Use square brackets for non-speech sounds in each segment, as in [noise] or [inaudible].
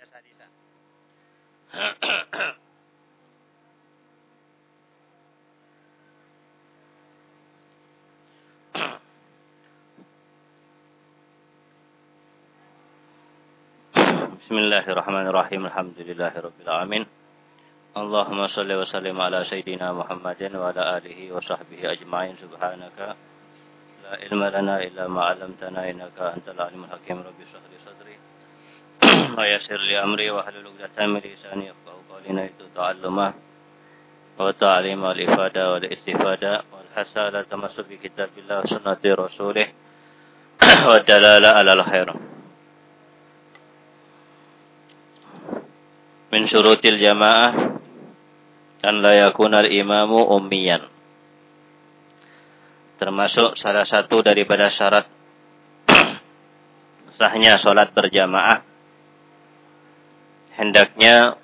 hadis-hadisan. Bismillahirrahmanirrahim. Alhamdulillahirabbil alamin. Allahumma salli wa sallim ala sayyidina Muhammadin wa ala alihi wa sahbihi ajma'in. Subhanaka la ilma lana illa ma 'allamtana innaka antal alimul hakim. Rabbi shrah li sadri wa yafqahu qawli. Itu ta'alluma wa ta'lim wal ifada wal istifada wal hasala tamassuk bi kitabillah wa sunnati rasulih [clears throat] wa dalala ala al khair. min syurutil jamaah an la yakuna al-imamu ummiyan. Termasuk salah satu daripada syarat [clears throat] sahnya sholat berjamaah. Hendaknya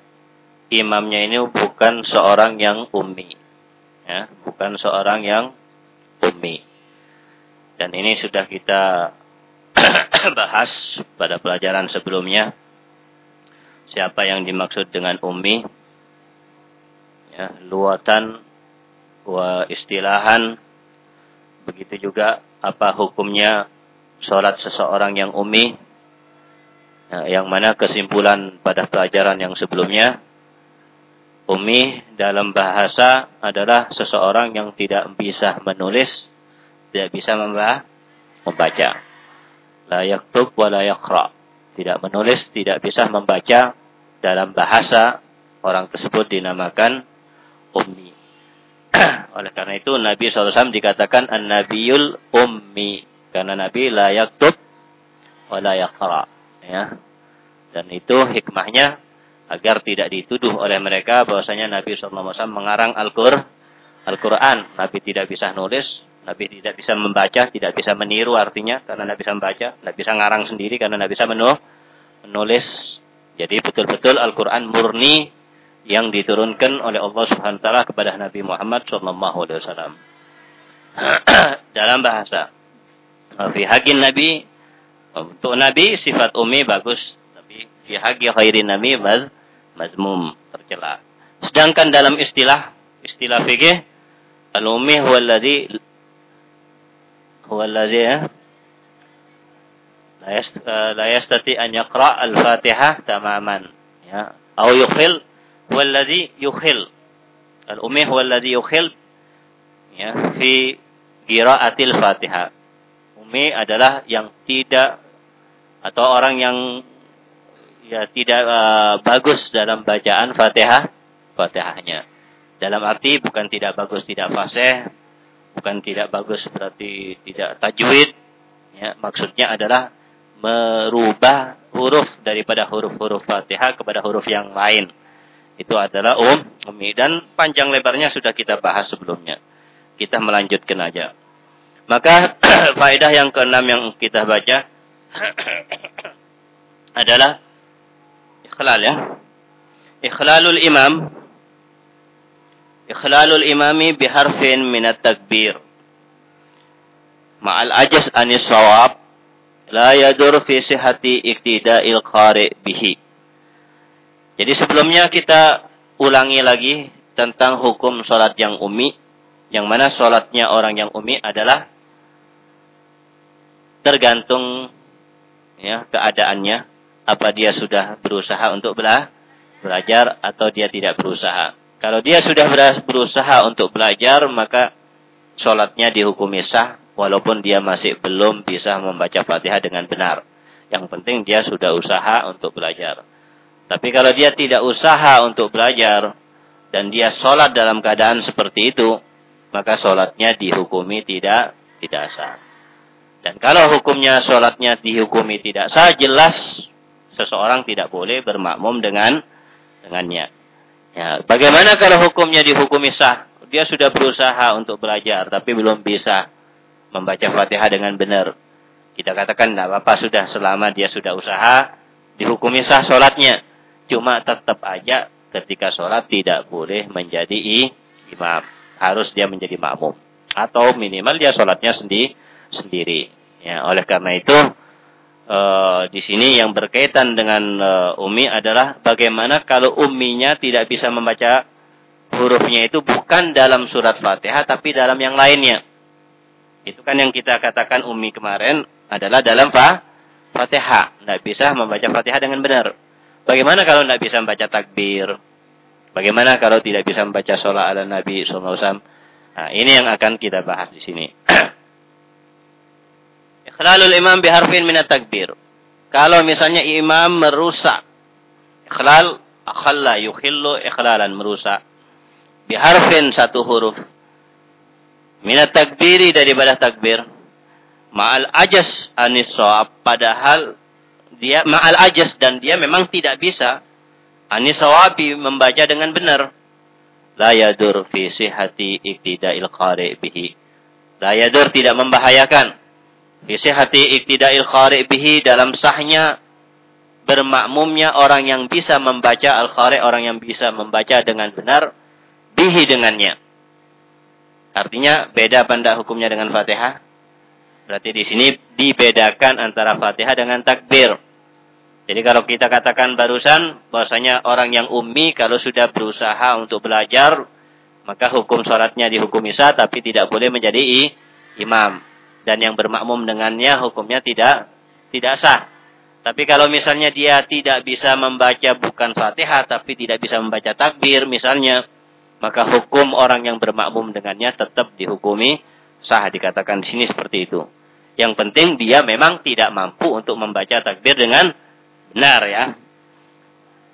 imamnya ini bukan seorang yang ummi. Ya, bukan seorang yang ummi. Dan ini sudah kita [clears throat] bahas pada pelajaran sebelumnya siapa yang dimaksud dengan ummi ya luatan wa istilahan begitu juga apa hukumnya sholat seseorang yang ummi yang mana kesimpulan pada pelajaran yang sebelumnya ummi dalam bahasa adalah seseorang yang tidak bisa menulis tidak bisa membaca la yaktub wa la yakra tidak menulis, tidak bisa membaca dalam bahasa orang tersebut dinamakan ummi. [clears throat] Oleh karena itu Nabi SAW dikatakan an-nabiyul ummi. Karena Nabi la yaktub wa la yakra. Ya. Dan itu hikmahnya agar tidak dituduh oleh mereka bahwasanya Nabi SAW mengarang Al-Qur'an. Al-Quran. Nabi tidak bisa nulis, Nabi tidak bisa membaca, tidak bisa meniru artinya karena tidak bisa membaca, tidak bisa ngarang sendiri karena tidak bisa menulis. Jadi betul-betul Al-Quran murni yang diturunkan oleh Allah Subhanahu wa taala kepada Nabi Muhammad sallallahu alaihi wasallam. [clears throat] Dalam bahasa haqqin nabi untuk Nabi sifat Umi bagus, tapi fi haqqi khairin nabi maz mazmum tercela. Sedangkan dalam istilah istilah fikih al-ummi huwa alladhi huwa alladhi eh? eh, la yastati an yaqra al-fatihah tamaman. Ya. Au yukhil huwa alladhi yukhil. Al-ummi huwa alladhi yukhil ya fi qiraatil fatihah. Umi adalah yang tidak atau orang yang ya tidak uh, bagus dalam bacaan Fatihah Fatihahnya. Dalam arti bukan tidak bagus tidak fasih, bukan tidak bagus berarti tidak tajwid ya. Maksudnya adalah merubah huruf daripada huruf-huruf Fatihah kepada huruf yang lain. Itu adalah um umi dan panjang lebarnya sudah kita bahas sebelumnya. Kita melanjutkan aja. Maka [clears throat] faedah yang keenam yang kita baca [coughs] adalah ikhlal ya ikhlalul imam Ikhlalul imami biharfin minat takbir. Ma'al ajas anis sawab. La yadur fi sihati iktida'il qari bihi. Jadi sebelumnya kita ulangi lagi tentang hukum sholat yang umi. Yang mana sholatnya orang yang umi adalah tergantung ya keadaannya. Apa dia sudah berusaha untuk belajar atau dia tidak berusaha. Kalau dia sudah berusaha untuk belajar, maka sholatnya dihukumi sah, walaupun dia masih belum bisa membaca fatihah dengan benar. Yang penting dia sudah usaha untuk belajar. Tapi kalau dia tidak usaha untuk belajar, dan dia sholat dalam keadaan seperti itu, maka sholatnya dihukumi tidak tidak sah. Dan kalau hukumnya sholatnya dihukumi tidak sah, jelas seseorang tidak boleh bermakmum dengan dengannya. Ya, bagaimana kalau hukumnya dihukumi sah? Dia sudah berusaha untuk belajar, tapi belum bisa membaca Fatihah dengan benar. Kita katakan tidak apa-apa sudah selama dia sudah usaha, dihukumi sah sholatnya. Cuma tetap aja ketika sholat tidak boleh menjadi imam. Harus dia menjadi makmum. Atau minimal dia sholatnya sendi sendiri. Ya, oleh karena itu, uh, di sini yang berkaitan dengan uh, umi adalah bagaimana kalau umminya tidak bisa membaca hurufnya itu bukan dalam surat Fatihah tapi dalam yang lainnya. Itu kan yang kita katakan umi kemarin adalah dalam fa Fatihah. Tidak bisa membaca Fatihah dengan benar. Bagaimana kalau tidak bisa membaca takbir? Bagaimana kalau tidak bisa membaca sholat ala Nabi SAW? Nah, ini yang akan kita bahas di sini. Ikhlalul imam biharfin minat takbir. Kalau misalnya imam merusak. Ikhlal, akhalla yukhillu ikhlalan merusak. Biharfin satu huruf. Minat takbiri daripada takbir. Ma'al ajas anis so'ab. Padahal dia ma'al ajas dan dia memang tidak bisa. Anis so'abi membaca dengan benar. La yadur fi sihati iktida'il qari bihi. La yadur tidak membahayakan Bisihati iktida'il khari bihi dalam sahnya bermakmumnya orang yang bisa membaca al-khari, orang yang bisa membaca dengan benar, bihi dengannya. Artinya beda benda hukumnya dengan Fatihah? Berarti di sini dibedakan antara Fatihah dengan takbir. Jadi kalau kita katakan barusan bahwasanya orang yang ummi kalau sudah berusaha untuk belajar maka hukum sholatnya dihukumi sah tapi tidak boleh menjadi imam dan yang bermakmum dengannya hukumnya tidak tidak sah. Tapi kalau misalnya dia tidak bisa membaca bukan Fatihah tapi tidak bisa membaca takbir misalnya, maka hukum orang yang bermakmum dengannya tetap dihukumi sah dikatakan di sini seperti itu. Yang penting dia memang tidak mampu untuk membaca takbir dengan benar ya.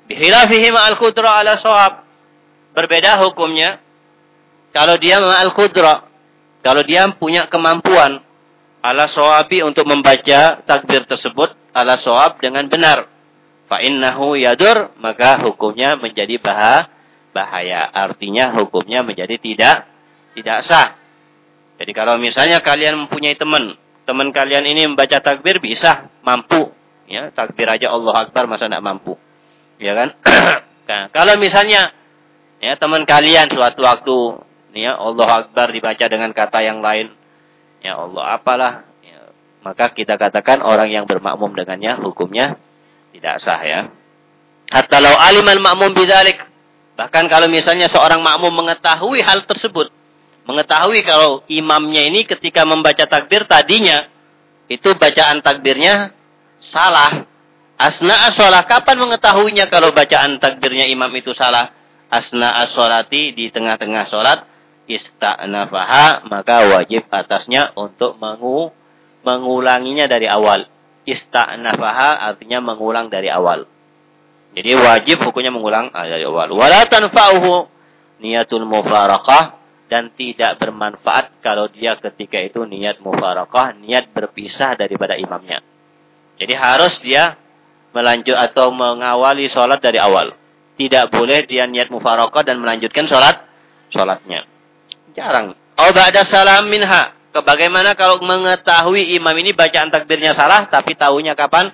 Bihilafihi ma'al kudra ala so'ab. Berbeda hukumnya. Kalau dia ma'al kudra. Kalau dia punya kemampuan ala soabi untuk membaca takbir tersebut ala soab dengan benar. Fa innahu yadur maka hukumnya menjadi bah bahaya. Artinya hukumnya menjadi tidak tidak sah. Jadi kalau misalnya kalian mempunyai teman, teman kalian ini membaca takbir bisa, mampu, ya takbir aja Allah Akbar masa tidak mampu, ya kan? [clears throat] nah, kalau misalnya ya teman kalian suatu waktu, ya Allah Akbar dibaca dengan kata yang lain, ya Allah apalah. Ya, maka kita katakan orang yang bermakmum dengannya hukumnya tidak sah ya. Hatta alimal makmum bidzalik. Bahkan kalau misalnya seorang makmum mengetahui hal tersebut mengetahui kalau imamnya ini ketika membaca takbir tadinya itu bacaan takbirnya salah. Asna asolah kapan mengetahuinya kalau bacaan takbirnya imam itu salah? Asna asolati di tengah-tengah sholat ista'nafaha maka wajib atasnya untuk mengu mengulanginya dari awal. Ista'nafaha artinya mengulang dari awal. Jadi wajib hukumnya mengulang ah, dari awal. Wala tanfa'uhu niatul mufarakah dan tidak bermanfaat kalau dia ketika itu niat mufarakah, niat berpisah daripada imamnya. Jadi harus dia melanjut atau mengawali sholat dari awal. Tidak boleh dia niat mufarakah dan melanjutkan sholat sholatnya. Jarang. Oh ba'da salam minha. Bagaimana kalau mengetahui imam ini bacaan takbirnya salah, tapi tahunya kapan?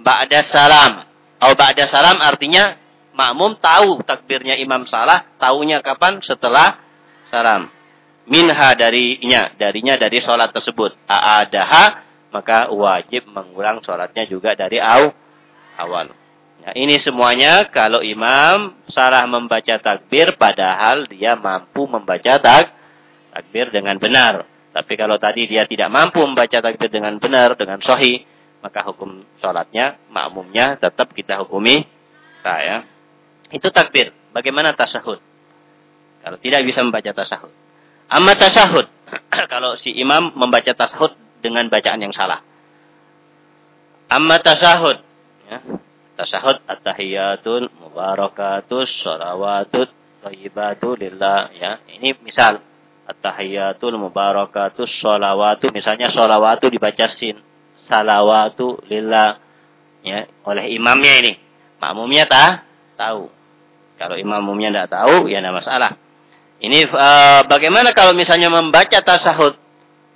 Ba'da salam. Oh ba'da salam artinya makmum tahu takbirnya imam salah, tahunya kapan? Setelah salam. Minha darinya, darinya dari sholat tersebut. A'adaha, maka wajib mengulang sholatnya juga dari aw, awal. Nah, ini semuanya kalau imam salah membaca takbir padahal dia mampu membaca tak takbir dengan benar. Tapi kalau tadi dia tidak mampu membaca takbir dengan benar, dengan sahih, maka hukum sholatnya, makmumnya tetap kita hukumi saya. Itu takbir. Bagaimana tasahud? Kalau tidak bisa membaca tasahud. Amma tasahud. [clears throat] kalau si imam membaca tasahud dengan bacaan yang salah. Amma tasahud. Tasahud at-tahiyatul mubarakatus sholawatut thayyibatu lillah ya. Ini misal at-tahiyatul mubarakatus sholawatu misalnya sholawatu dibaca sin salawatu lillah ya oleh imamnya ini. Makmumnya tak tahu. Kalau imamnya tidak tahu ya tidak masalah. Ini uh, bagaimana kalau misalnya membaca tasahud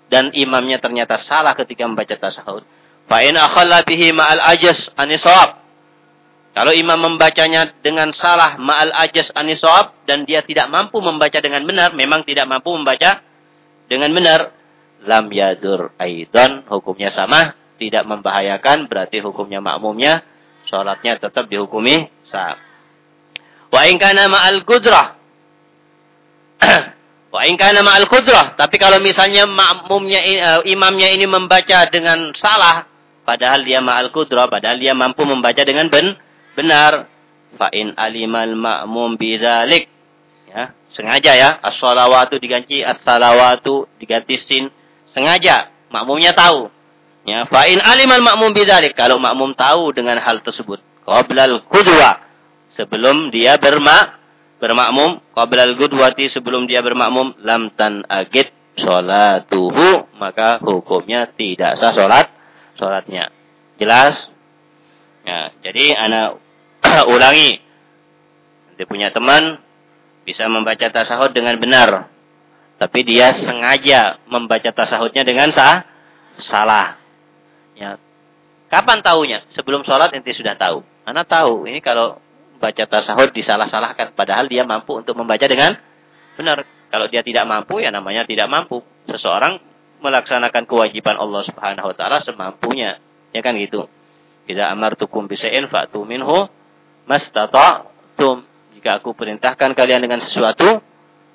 dan imamnya ternyata salah ketika membaca tasahud? Fa in akhalla bihi ma'al ajas anisawab kalau imam membacanya dengan salah ma'al ajas anisawab dan dia tidak mampu membaca dengan benar, memang tidak mampu membaca dengan benar, lam yadur aidan hukumnya sama, tidak membahayakan, berarti hukumnya makmumnya, sholatnya tetap dihukumi sah. Wa in kana ma'al kudrah. [clears throat] Wa in kana ma'al kudrah. Tapi kalau misalnya makmumnya, uh, imamnya ini membaca dengan salah, padahal dia ma'al kudrah, padahal dia mampu membaca dengan ben benar. Fa in alimal ma'mum bidzalik. Ya, sengaja ya, as-salawatu diganti as-salawatu diganti sin, sengaja makmumnya tahu. Ya, fa in alimal ma'mum bidzalik. Kalau makmum tahu dengan hal tersebut, qablal qudwa sebelum dia bermak bermakmum qablal qudwati sebelum dia bermakmum lam tan agit salatuhu maka hukumnya tidak sah salat salatnya. Jelas? Ya, jadi anak [clears throat] ulangi. Dia punya teman bisa membaca tasahud dengan benar. Tapi dia sengaja membaca tasahudnya dengan sah, salah. Ya. Kapan tahunya? Sebelum sholat nanti sudah tahu. Anak tahu. Ini kalau baca tasahud disalah-salahkan. Padahal dia mampu untuk membaca dengan benar. Kalau dia tidak mampu, ya namanya tidak mampu. Seseorang melaksanakan kewajiban Allah Subhanahu wa taala semampunya. Ya kan gitu. Tidak amartukum bisa'in fa'tu minhu mastata'tum. Jika aku perintahkan kalian dengan sesuatu,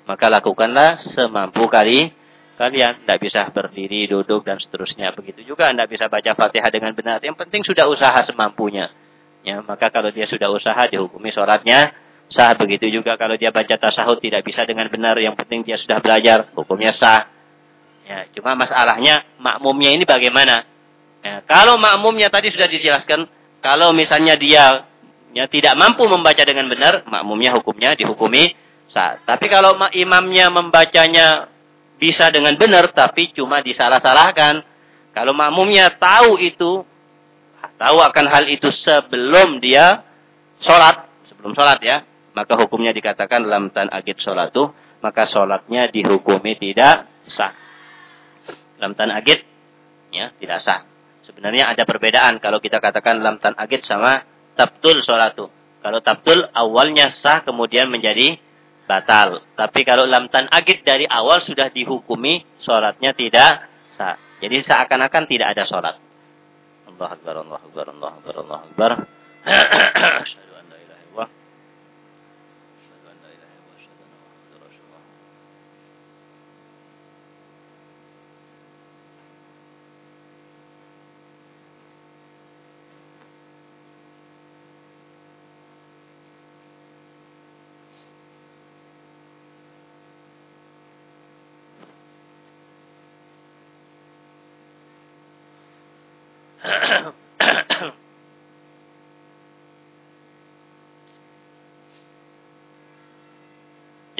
maka lakukanlah semampu kali kalian. Tidak bisa berdiri, duduk, dan seterusnya. Begitu juga Anda bisa baca fatihah dengan benar. Yang penting sudah usaha semampunya. Ya, maka kalau dia sudah usaha, dihukumi sholatnya sah. Begitu juga kalau dia baca tasahud tidak bisa dengan benar. Yang penting dia sudah belajar, hukumnya sah. Ya, cuma masalahnya makmumnya ini bagaimana? Ya, kalau makmumnya tadi sudah dijelaskan, kalau misalnya dia ya tidak mampu membaca dengan benar, makmumnya hukumnya dihukumi sah. Tapi kalau imamnya membacanya bisa dengan benar tapi cuma disalah-salahkan, kalau makmumnya tahu itu, tahu akan hal itu sebelum dia sholat, sebelum sholat ya, maka hukumnya dikatakan dalam tan agit sholatu, maka sholatnya dihukumi tidak sah. Dalam tan agit, ya tidak sah. Sebenarnya ada perbedaan kalau kita katakan dalam tan agit sama tabtul sholatu. Kalau tabtul awalnya sah kemudian menjadi batal. Tapi kalau lam tan agit dari awal sudah dihukumi sholatnya tidak sah. Jadi seakan-akan tidak ada sholat. Allah Akbar, Allah Akbar, Allah Akbar, Allah Akbar. [clears throat]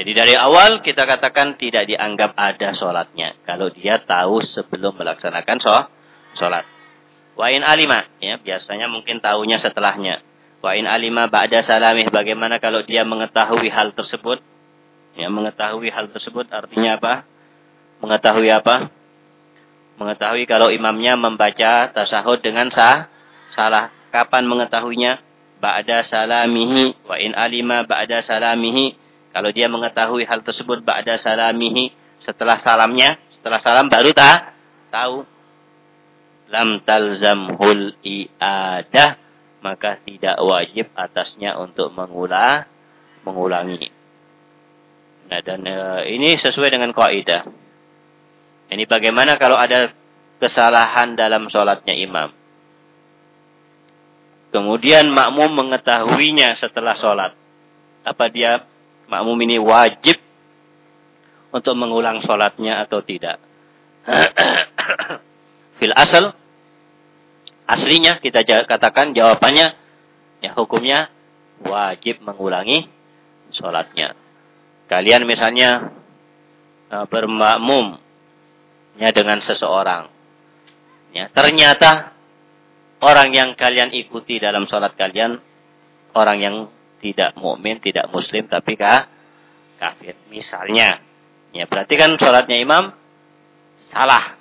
Jadi dari awal kita katakan tidak dianggap ada sholatnya. Kalau dia tahu sebelum melaksanakan sholat. Wa in alima. Ya, biasanya mungkin tahunya setelahnya. Wa in alima ba'da salamih. Bagaimana kalau dia mengetahui hal tersebut? Ya, mengetahui hal tersebut artinya apa? Mengetahui apa? Mengetahui kalau imamnya membaca tasahud dengan sah, salah. Kapan mengetahuinya? Ba'da salamihi. Wa in alima ba'da salamihi kalau dia mengetahui hal tersebut ba'da salamihi setelah salamnya, setelah salam baru tak tahu. Lam talzamhul i'adah maka tidak wajib atasnya untuk mengulang mengulangi. Nah, dan e, ini sesuai dengan kaidah. Ini bagaimana kalau ada kesalahan dalam sholatnya imam. Kemudian makmum mengetahuinya setelah sholat. Apa dia makmum ini wajib untuk mengulang sholatnya atau tidak. [coughs] Fil asal, aslinya kita katakan jawabannya, ya hukumnya wajib mengulangi sholatnya. Kalian misalnya uh, bermakmum ya dengan seseorang. Ya, ternyata orang yang kalian ikuti dalam sholat kalian orang yang tidak mukmin, tidak muslim tapi kah? kafir. Misalnya, ya berarti kan sholatnya imam salah.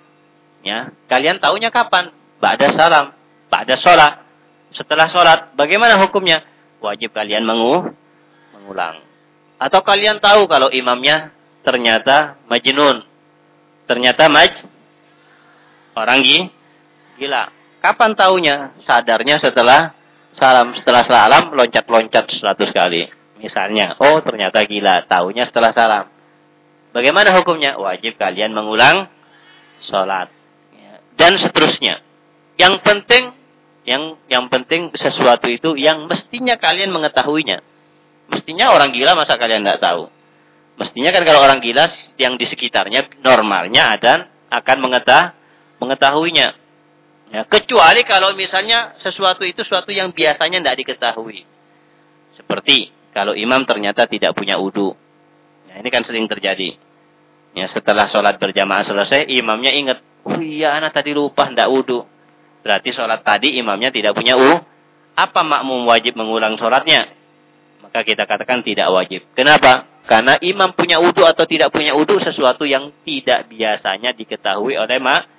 Ya, kalian tahunya kapan? Ba'da salam, ba'da sholat. Setelah sholat, bagaimana hukumnya? Wajib kalian mengu mengulang. Atau kalian tahu kalau imamnya ternyata majnun. Ternyata maj orang gila. Kapan taunya? Sadarnya setelah salam setelah salam loncat-loncat 100 kali. Misalnya, oh ternyata gila, taunya setelah salam. Bagaimana hukumnya? Wajib kalian mengulang sholat. Ya. Dan seterusnya. Yang penting, yang yang penting sesuatu itu yang mestinya kalian mengetahuinya. Mestinya orang gila masa kalian tidak tahu. Mestinya kan kalau orang gila yang di sekitarnya normalnya ada akan mengetah, mengetahuinya. Ya, kecuali kalau misalnya sesuatu itu sesuatu yang biasanya tidak diketahui. Seperti kalau imam ternyata tidak punya udu. Ya, ini kan sering terjadi. Ya, setelah sholat berjamaah selesai, imamnya ingat, oh iya anak tadi lupa tidak udu. Berarti sholat tadi imamnya tidak punya u. Apa makmum wajib mengulang sholatnya? Maka kita katakan tidak wajib. Kenapa? Karena imam punya udu atau tidak punya udu sesuatu yang tidak biasanya diketahui oleh mak.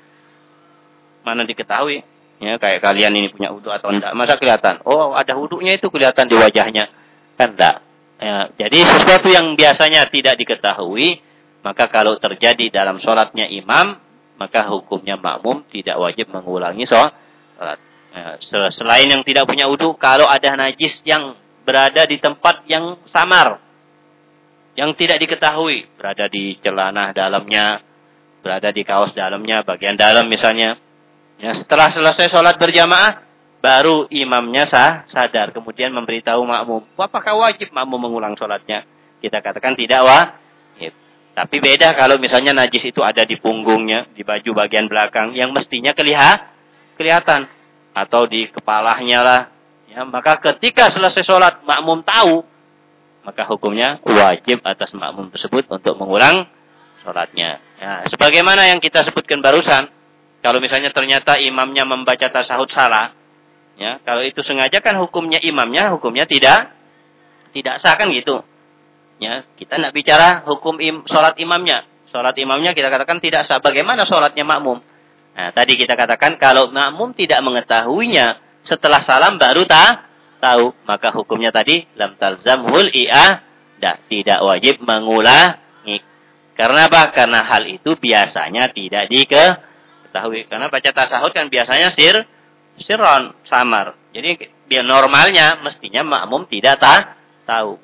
Mana diketahui? Ya, kayak kalian ini punya udu atau tidak. Masa kelihatan? Oh, ada udunya itu kelihatan di wajahnya. Kan tidak. Ya, jadi sesuatu yang biasanya tidak diketahui, maka kalau terjadi dalam sholatnya imam, maka hukumnya makmum tidak wajib mengulangi sholat. Ya, selain yang tidak punya wudhu, kalau ada najis yang berada di tempat yang samar, yang tidak diketahui, berada di celana dalamnya, berada di kaos dalamnya, bagian dalam misalnya. Ya, setelah selesai sholat berjamaah, baru imamnya sah, sadar, kemudian memberitahu makmum. Apakah wajib makmum mengulang sholatnya? Kita katakan tidak wajib. Tapi beda kalau misalnya najis itu ada di punggungnya, di baju bagian belakang, yang mestinya kelihat, kelihatan. Atau di kepalanya lah. Ya, maka ketika selesai sholat, makmum tahu, maka hukumnya wajib atas makmum tersebut untuk mengulang sholatnya. Ya, sebagaimana yang kita sebutkan barusan, kalau misalnya ternyata imamnya membaca tasahud salah, ya, kalau itu sengaja kan hukumnya imamnya, hukumnya tidak tidak sah kan gitu. Ya, kita tidak bicara hukum im, sholat imamnya. Sholat imamnya kita katakan tidak sah. Bagaimana sholatnya makmum? Nah, tadi kita katakan kalau makmum tidak mengetahuinya setelah salam baru tak tahu, maka hukumnya tadi lam talzamhul dah tidak wajib mengulangi. Karena apa? Karena hal itu biasanya tidak diketahui. Karena baca tasahud kan biasanya sir sirron samar. Jadi biar normalnya mestinya makmum tidak ta, tahu.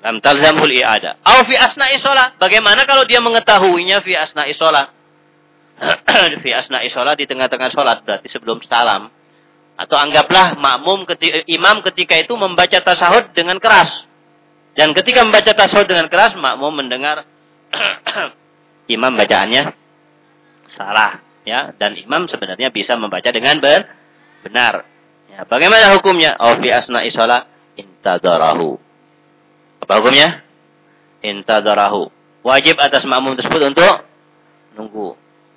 Lam talzamul i'ada. Au fi asna'i sholat. Bagaimana kalau dia mengetahuinya fi asna'i sholat? [clears throat] fi asna'i sholat di tengah-tengah sholat. Berarti sebelum salam. Atau anggaplah makmum ketika, imam ketika itu membaca tasahud dengan keras. Dan ketika membaca tasahud dengan keras, makmum mendengar [clears throat] imam bacaannya salah. ya Dan imam sebenarnya bisa membaca dengan benar. Ya, bagaimana hukumnya? Au fi asna'i sholat intadarahu apa hukumnya? Intadarahu. Wajib atas makmum tersebut untuk nunggu.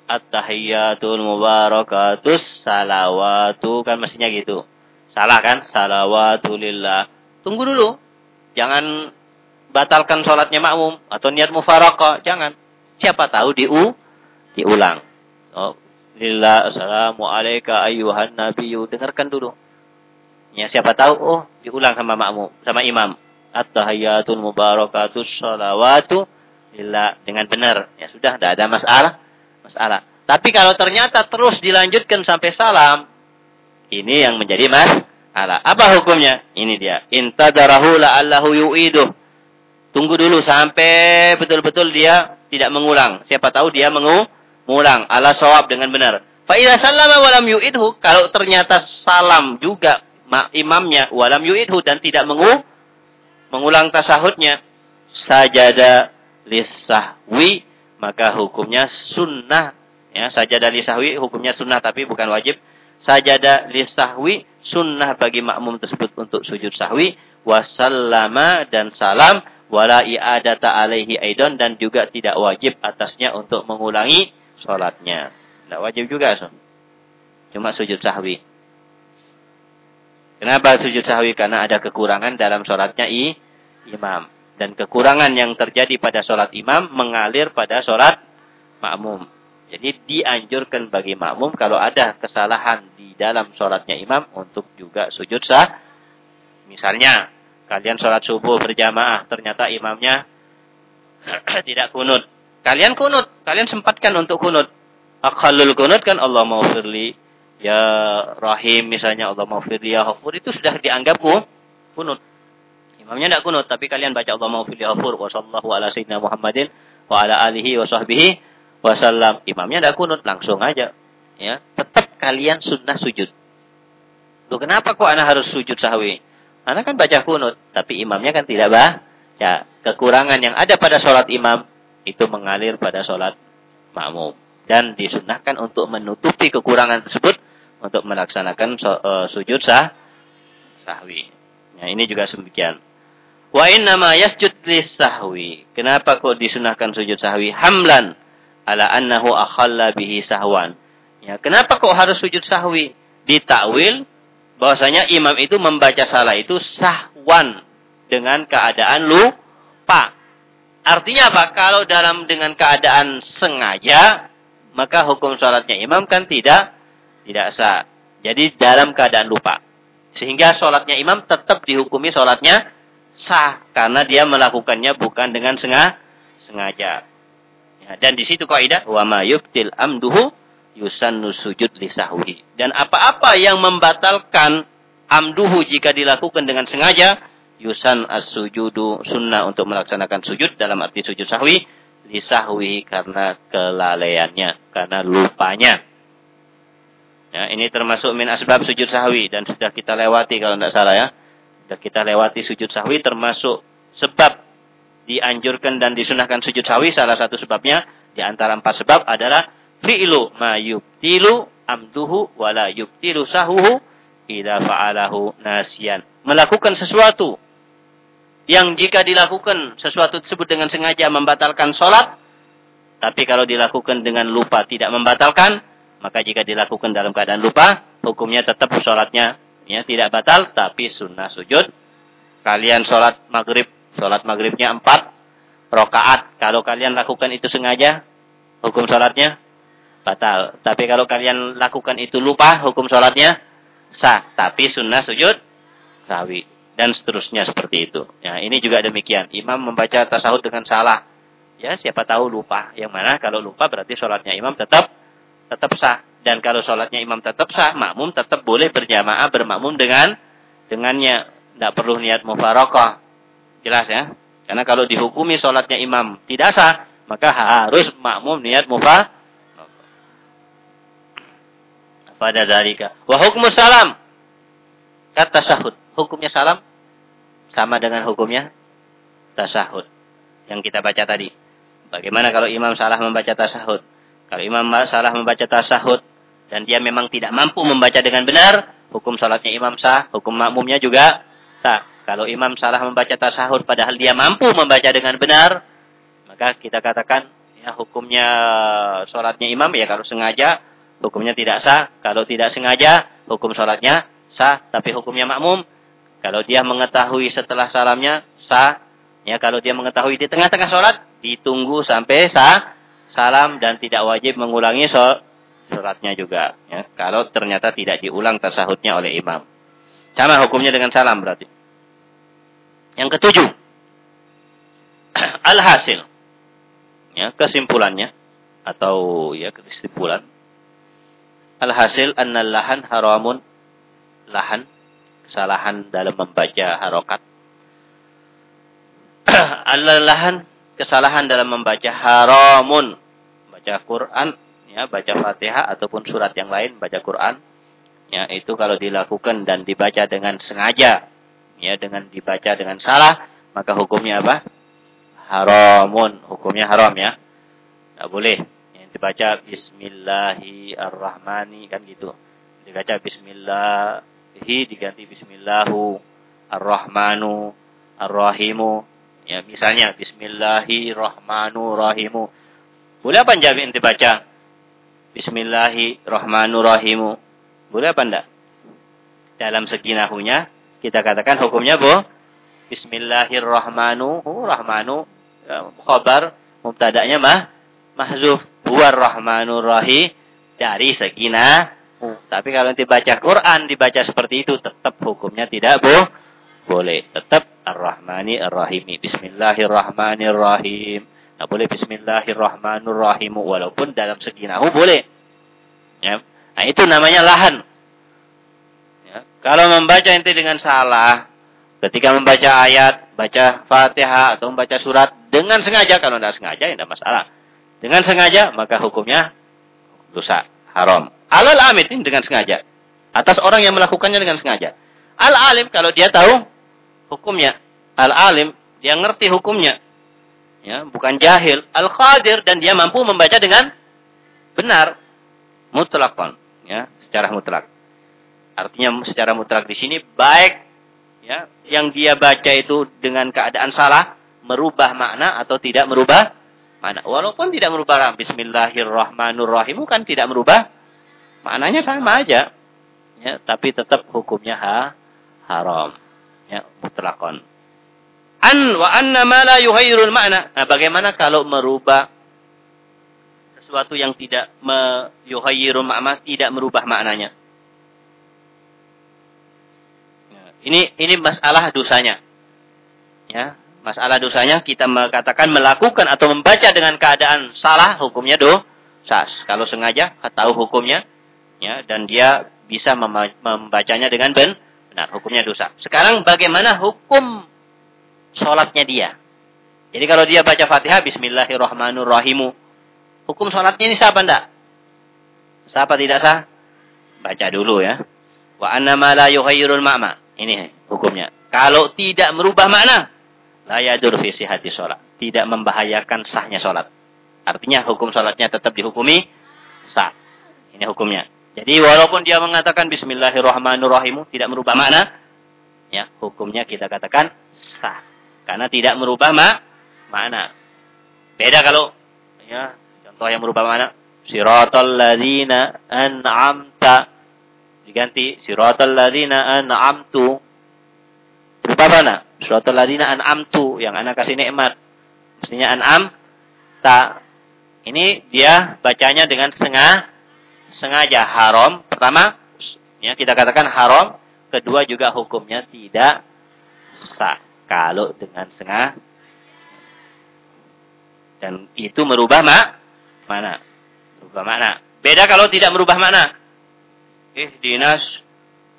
At-tahiyyatul mubarakatus salawatu. Kan mestinya gitu. Salah kan? Salawatulillah. Tunggu dulu. Jangan batalkan sholatnya makmum. Atau niat mufarakah. Jangan. Siapa tahu diu, diulang. Oh, Lillah, assalamualaikum ayuhan nabiyyu. Dengarkan dulu. Ya, siapa tahu, oh, diulang sama makmum, sama imam at-tahiyatul mubarakatus sholawatu lillah dengan benar. Ya sudah, tidak ada masalah. Masalah. Tapi kalau ternyata terus dilanjutkan sampai salam, ini yang menjadi masalah. Apa hukumnya? Ini dia. Intadarahu la'allahu yu'iduh. Tunggu dulu sampai betul-betul dia tidak mengulang. Siapa tahu dia mengulang ala sawab dengan benar. Fa'idha sallama walam yu'idhu. Kalau ternyata salam juga imamnya walam yu'idhu dan tidak mengulang mengulang tasahudnya sajada lisahwi maka hukumnya sunnah ya sajada lisahwi hukumnya sunnah tapi bukan wajib sajada lisahwi sunnah bagi makmum tersebut untuk sujud sahwi wasallama dan salam wala i'adata alaihi aidon dan juga tidak wajib atasnya untuk mengulangi sholatnya tidak wajib juga so. cuma sujud sahwi Kenapa sujud sahwi? Karena ada kekurangan dalam sholatnya i, imam. Dan kekurangan yang terjadi pada sholat imam mengalir pada sholat makmum. Jadi dianjurkan bagi makmum kalau ada kesalahan di dalam sholatnya imam untuk juga sujud sah. Misalnya kalian sholat subuh berjamaah ternyata imamnya [clears throat] tidak kunut. Kalian kunut, kalian sempatkan untuk kunut. Akhalul kunut kan Allah maufirli ya rahim misalnya Allah maufirli ya ghafur itu sudah dianggap kunut. Imamnya tidak kunut tapi kalian baca Allah maufirli ya ghafur wa sallallahu ala sayyidina Muhammadin wa ala alihi wa sahbihi wasallam. Imamnya tidak kunut langsung aja. Ya, tetap kalian sunnah sujud. Loh, kenapa kok anak harus sujud sahwi? Anak kan baca kunut, tapi imamnya kan tidak bah. Ya, kekurangan yang ada pada sholat imam itu mengalir pada sholat makmum dan disunahkan untuk menutupi kekurangan tersebut untuk melaksanakan uh, sujud sah sahwi. Nah, ini juga demikian. Wa inna ma yasjud sahwi. Kenapa kok disunahkan sujud sahwi? Hamlan ala annahu akhalla bihi sahwan. Ya, kenapa kok harus sujud sahwi? Ditakwil bahwasanya imam itu membaca salah itu sahwan dengan keadaan lupa. Artinya apa? Kalau dalam dengan keadaan sengaja, maka hukum sholatnya imam kan tidak tidak sah. Jadi dalam keadaan lupa. Sehingga sholatnya imam tetap dihukumi sholatnya sah. Karena dia melakukannya bukan dengan sengaja. Ya, dan di situ kaidah wa ma yubtil amduhu yusannu sujud lisahwi. Dan apa-apa yang membatalkan amduhu jika dilakukan dengan sengaja yusan as-sujudu sunnah untuk melaksanakan sujud dalam arti sujud sahwi lisahwi karena kelalaiannya, karena lupanya. Ya, ini termasuk min asbab sujud sahwi dan sudah kita lewati kalau tidak salah ya. Sudah kita lewati sujud sahwi termasuk sebab dianjurkan dan disunahkan sujud sahwi salah satu sebabnya di antara empat sebab adalah fi'lu ma yubtilu amduhu wala yubtilu sahuhu idza fa'alahu nasian. Melakukan sesuatu yang jika dilakukan sesuatu tersebut dengan sengaja membatalkan sholat, tapi kalau dilakukan dengan lupa tidak membatalkan, maka jika dilakukan dalam keadaan lupa, hukumnya tetap sholatnya ya tidak batal, tapi sunnah sujud. Kalian sholat maghrib, sholat maghribnya empat rokaat. Kalau kalian lakukan itu sengaja, hukum sholatnya batal. Tapi kalau kalian lakukan itu lupa, hukum sholatnya sah. Tapi sunnah sujud sawi dan seterusnya seperti itu. Ya, ini juga demikian. Imam membaca tasawuf dengan salah. Ya, siapa tahu lupa. Yang mana kalau lupa berarti sholatnya imam tetap tetap sah. Dan kalau sholatnya imam tetap sah, makmum tetap boleh berjamaah bermakmum dengan dengannya. Tidak perlu niat mufarokoh. Jelas ya. Karena kalau dihukumi sholatnya imam tidak sah, maka harus makmum niat mufarokoh. Pada dalika. Wa hukmu salam. Kata syahud hukumnya salam sama dengan hukumnya tasahud yang kita baca tadi. Bagaimana kalau imam salah membaca tasahud? Kalau imam salah membaca tasahud dan dia memang tidak mampu membaca dengan benar, hukum salatnya imam sah, hukum makmumnya juga sah. Kalau imam salah membaca tasahud padahal dia mampu membaca dengan benar, maka kita katakan ya hukumnya salatnya imam ya kalau sengaja hukumnya tidak sah, kalau tidak sengaja hukum salatnya sah, tapi hukumnya makmum kalau dia mengetahui setelah salamnya sah. Ya, kalau dia mengetahui di tengah-tengah sholat, ditunggu sampai sah, salam dan tidak wajib mengulangi sholatnya juga. Ya, kalau ternyata tidak diulang tersahutnya oleh imam. Sama hukumnya dengan salam berarti. Yang ketujuh. [clears throat] Alhasil. Ya, kesimpulannya. Atau ya kesimpulan. Alhasil annal lahan haramun. Lahan kesalahan dalam membaca harokat. [clears throat] Alalahan kesalahan dalam membaca haramun. Baca Quran, ya, baca Fatihah ataupun surat yang lain, baca Quran. Ya, itu kalau dilakukan dan dibaca dengan sengaja, ya, dengan dibaca dengan salah, maka hukumnya apa? Haramun, hukumnya haram ya. Tidak boleh. Dibaca Bismillahirrahmanirrahim kan gitu. Dibaca Bismillah hi diganti bismillahu ar-rahmanu ar-rahimu. Ya, misalnya bismillahirrahmanirrahimu. Boleh apa enggak ente baca? Bismillahirrahmanirrahimu. Boleh apa enggak? Dalam segi nahunya kita katakan hukumnya bu Bismillahirrahmanu rahmanu ya, khabar mubtada'nya mah mahzuf rahmanur rahim dari segi nah tapi kalau nanti baca Quran dibaca seperti itu tetap hukumnya tidak bu boleh. Tetap Ar-Rahmani Ar-Rahimi. Bismillahirrahmanirrahim. Tak boleh bismillahirrahmanirrahim walaupun dalam segi nahu boleh. Ya. Nah, itu namanya lahan. Ya. Kalau membaca inti dengan salah, ketika membaca ayat, baca Fatihah atau membaca surat dengan sengaja, kalau tidak sengaja tidak masalah. Dengan sengaja maka hukumnya dosa haram. Alal amit ini dengan sengaja. Atas orang yang melakukannya dengan sengaja. Al alim kalau dia tahu hukumnya. Al alim dia ngerti hukumnya ya, bukan jahil, al-qadir dan dia mampu membaca dengan benar, mutlakon, ya, secara mutlak. Artinya secara mutlak di sini baik ya, yang dia baca itu dengan keadaan salah merubah makna atau tidak merubah makna. Walaupun tidak merubah bismillahirrahmanirrahim kan tidak merubah maknanya sama aja. Ya, tapi tetap hukumnya ha, haram. Ya, mutlakon an wa anna ma la yuhayyirul makna. Nah, bagaimana kalau merubah sesuatu yang tidak yuhayyirul makna, tidak merubah maknanya? Ya, ini ini masalah dosanya. Ya, masalah dosanya kita mengatakan melakukan atau membaca dengan keadaan salah hukumnya dosa. Kalau sengaja tahu hukumnya ya dan dia bisa membacanya dengan benar hukumnya dosa. Sekarang bagaimana hukum sholatnya dia. Jadi kalau dia baca Fatihah, Bismillahirrahmanirrahim. Hukum sholatnya ini sah apa enggak? Sah apa tidak sah? Baca dulu ya. Wa anna ma la ma'ma. Ini hukumnya. Kalau tidak merubah makna, la yadur fi sihati sholat. Tidak membahayakan sahnya sholat. Artinya hukum sholatnya tetap dihukumi sah. Ini hukumnya. Jadi walaupun dia mengatakan Bismillahirrahmanirrahim tidak merubah makna, ya hukumnya kita katakan sah. Karena tidak merubah mak makna. Beda kalau ya contoh yang merubah makna. Siratal ladzina an'amta diganti siratal ladzina an'amtu. Berubah mana? Siratal ladzina an'amtu yang anak kasih nikmat. Mestinya an'am ta. Ini dia bacanya dengan sengaja sengaja haram. Pertama, ya kita katakan haram. Kedua juga hukumnya tidak sah. Kalau dengan sengaja. Dan itu merubah mak mana? Merubah makna. Beda kalau tidak merubah makna. Ihdinas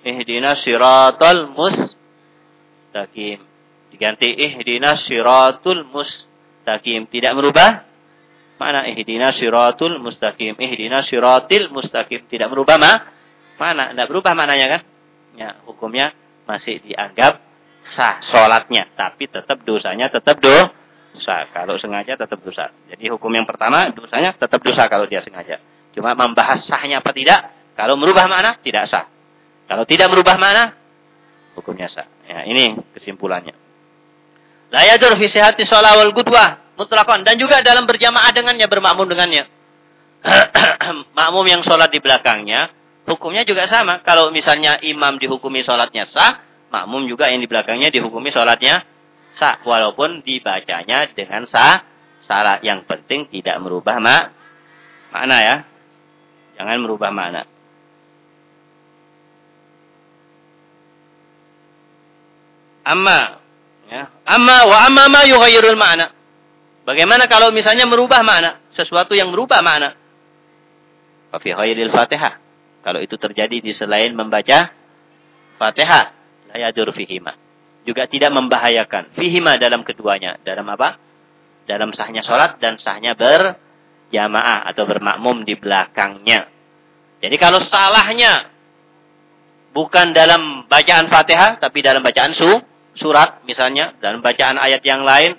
ihdinas siratal mustaqim. Diganti ihdinas siratul mustaqim. Tidak merubah mana ihdinas siratul mustaqim. Ihdinas siratil mustaqim. Tidak merubah mak mana? Tidak berubah maknanya kan? Ya, hukumnya masih dianggap sah sholatnya. Tapi tetap dosanya tetap dosa. Kalau sengaja tetap dosa. Jadi hukum yang pertama dosanya tetap dosa kalau dia sengaja. Cuma membahas sahnya apa tidak. Kalau merubah mana tidak sah. Kalau tidak merubah mana hukumnya sah. Ya, ini kesimpulannya. La yadur fi sihati sholat wal gudwah mutlakon. Dan juga dalam berjamaah dengannya, bermakmum dengannya. [clears throat] Makmum yang sholat di belakangnya, hukumnya juga sama. Kalau misalnya imam dihukumi sholatnya sah, makmum juga yang di belakangnya dihukumi sholatnya sah. Walaupun dibacanya dengan sah, salah. Yang penting tidak merubah mak makna ya. Jangan merubah makna. Amma ya. Amma wa amma ma yughayyirul makna. Bagaimana kalau misalnya merubah makna, sesuatu yang merubah makna? Fa fi Fatihah. Kalau itu terjadi di selain membaca Fatihah, yadur fihima. Juga tidak membahayakan. Fihima dalam keduanya. Dalam apa? Dalam sahnya sholat dan sahnya berjamaah atau bermakmum di belakangnya. Jadi kalau salahnya bukan dalam bacaan Fatihah, tapi dalam bacaan su, surat misalnya, dalam bacaan ayat yang lain,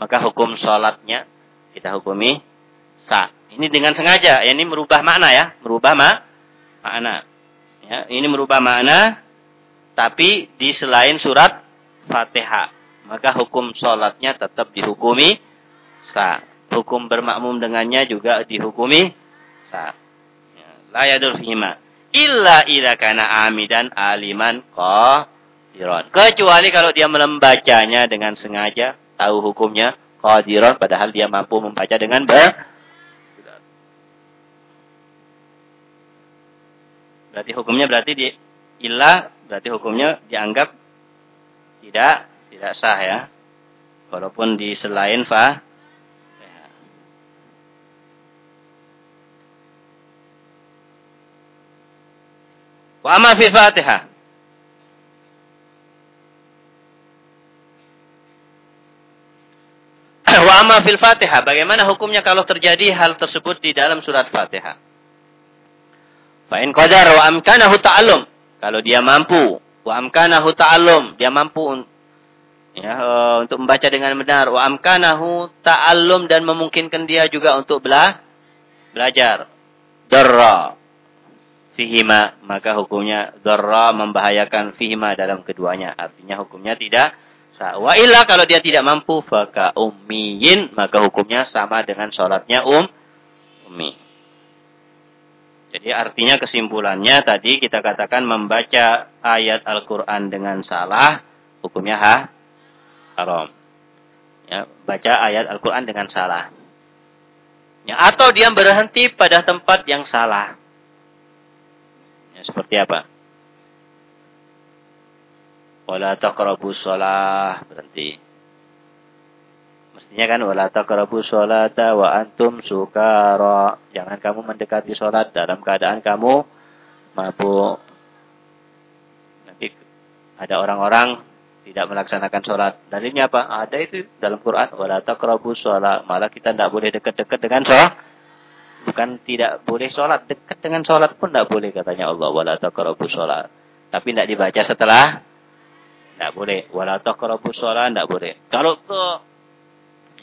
maka hukum sholatnya kita hukumi sah. Ini dengan sengaja, ya, ini merubah makna ya, merubah ma makna. Ya, ini merubah makna tapi di selain surat Fatihah. Maka hukum sholatnya tetap dihukumi sah. Hukum bermakmum dengannya juga dihukumi sah. Ya, la. Illa ila kana amidan aliman qadiron. Kecuali kalau dia membacanya dengan sengaja, tahu hukumnya qadiron padahal dia mampu membaca dengan baik Berarti hukumnya berarti di ilah berarti hukumnya dianggap tidak tidak sah ya. Walaupun di selain fa Wa amma fi Fatihah [clears throat] Wa amma fil Fatihah. Bagaimana hukumnya kalau terjadi hal tersebut di dalam surat Fatihah? Fa in qadar wa amkanahu ta'allum. Kalau dia mampu, wa amkanahu ta'allum, dia mampu ya, uh, untuk membaca dengan benar. Wa amkanahu ta'allum dan memungkinkan dia juga untuk bela belajar. Darra fihima, maka hukumnya darra membahayakan fihima dalam keduanya. Artinya hukumnya tidak sah. Wa illa kalau dia tidak mampu faka ummiyin, maka hukumnya sama dengan sholatnya um ummi. Jadi artinya kesimpulannya tadi kita katakan membaca ayat Al-Quran dengan salah, hukumnya ha, haram. Ya, baca ayat Al-Quran dengan salah. Ya, atau dia berhenti pada tempat yang salah. Ya, seperti apa? Wala taqrabu sholah. Berhenti. Mestinya kan wala taqrabu sholata wa antum sukara. Jangan kamu mendekati sholat dalam keadaan kamu mabuk. Nanti ada orang-orang tidak melaksanakan sholat. Dalilnya apa? Ada itu dalam Quran. Wala taqrabu sholat. Malah kita tidak boleh dekat-dekat dengan sholat. Bukan tidak boleh sholat. Dekat dengan sholat pun tidak boleh katanya Allah. Wala taqrabu sholat. Tapi tidak dibaca setelah. Tidak boleh. Wala taqrabu sholat. Tidak boleh. Kalau ke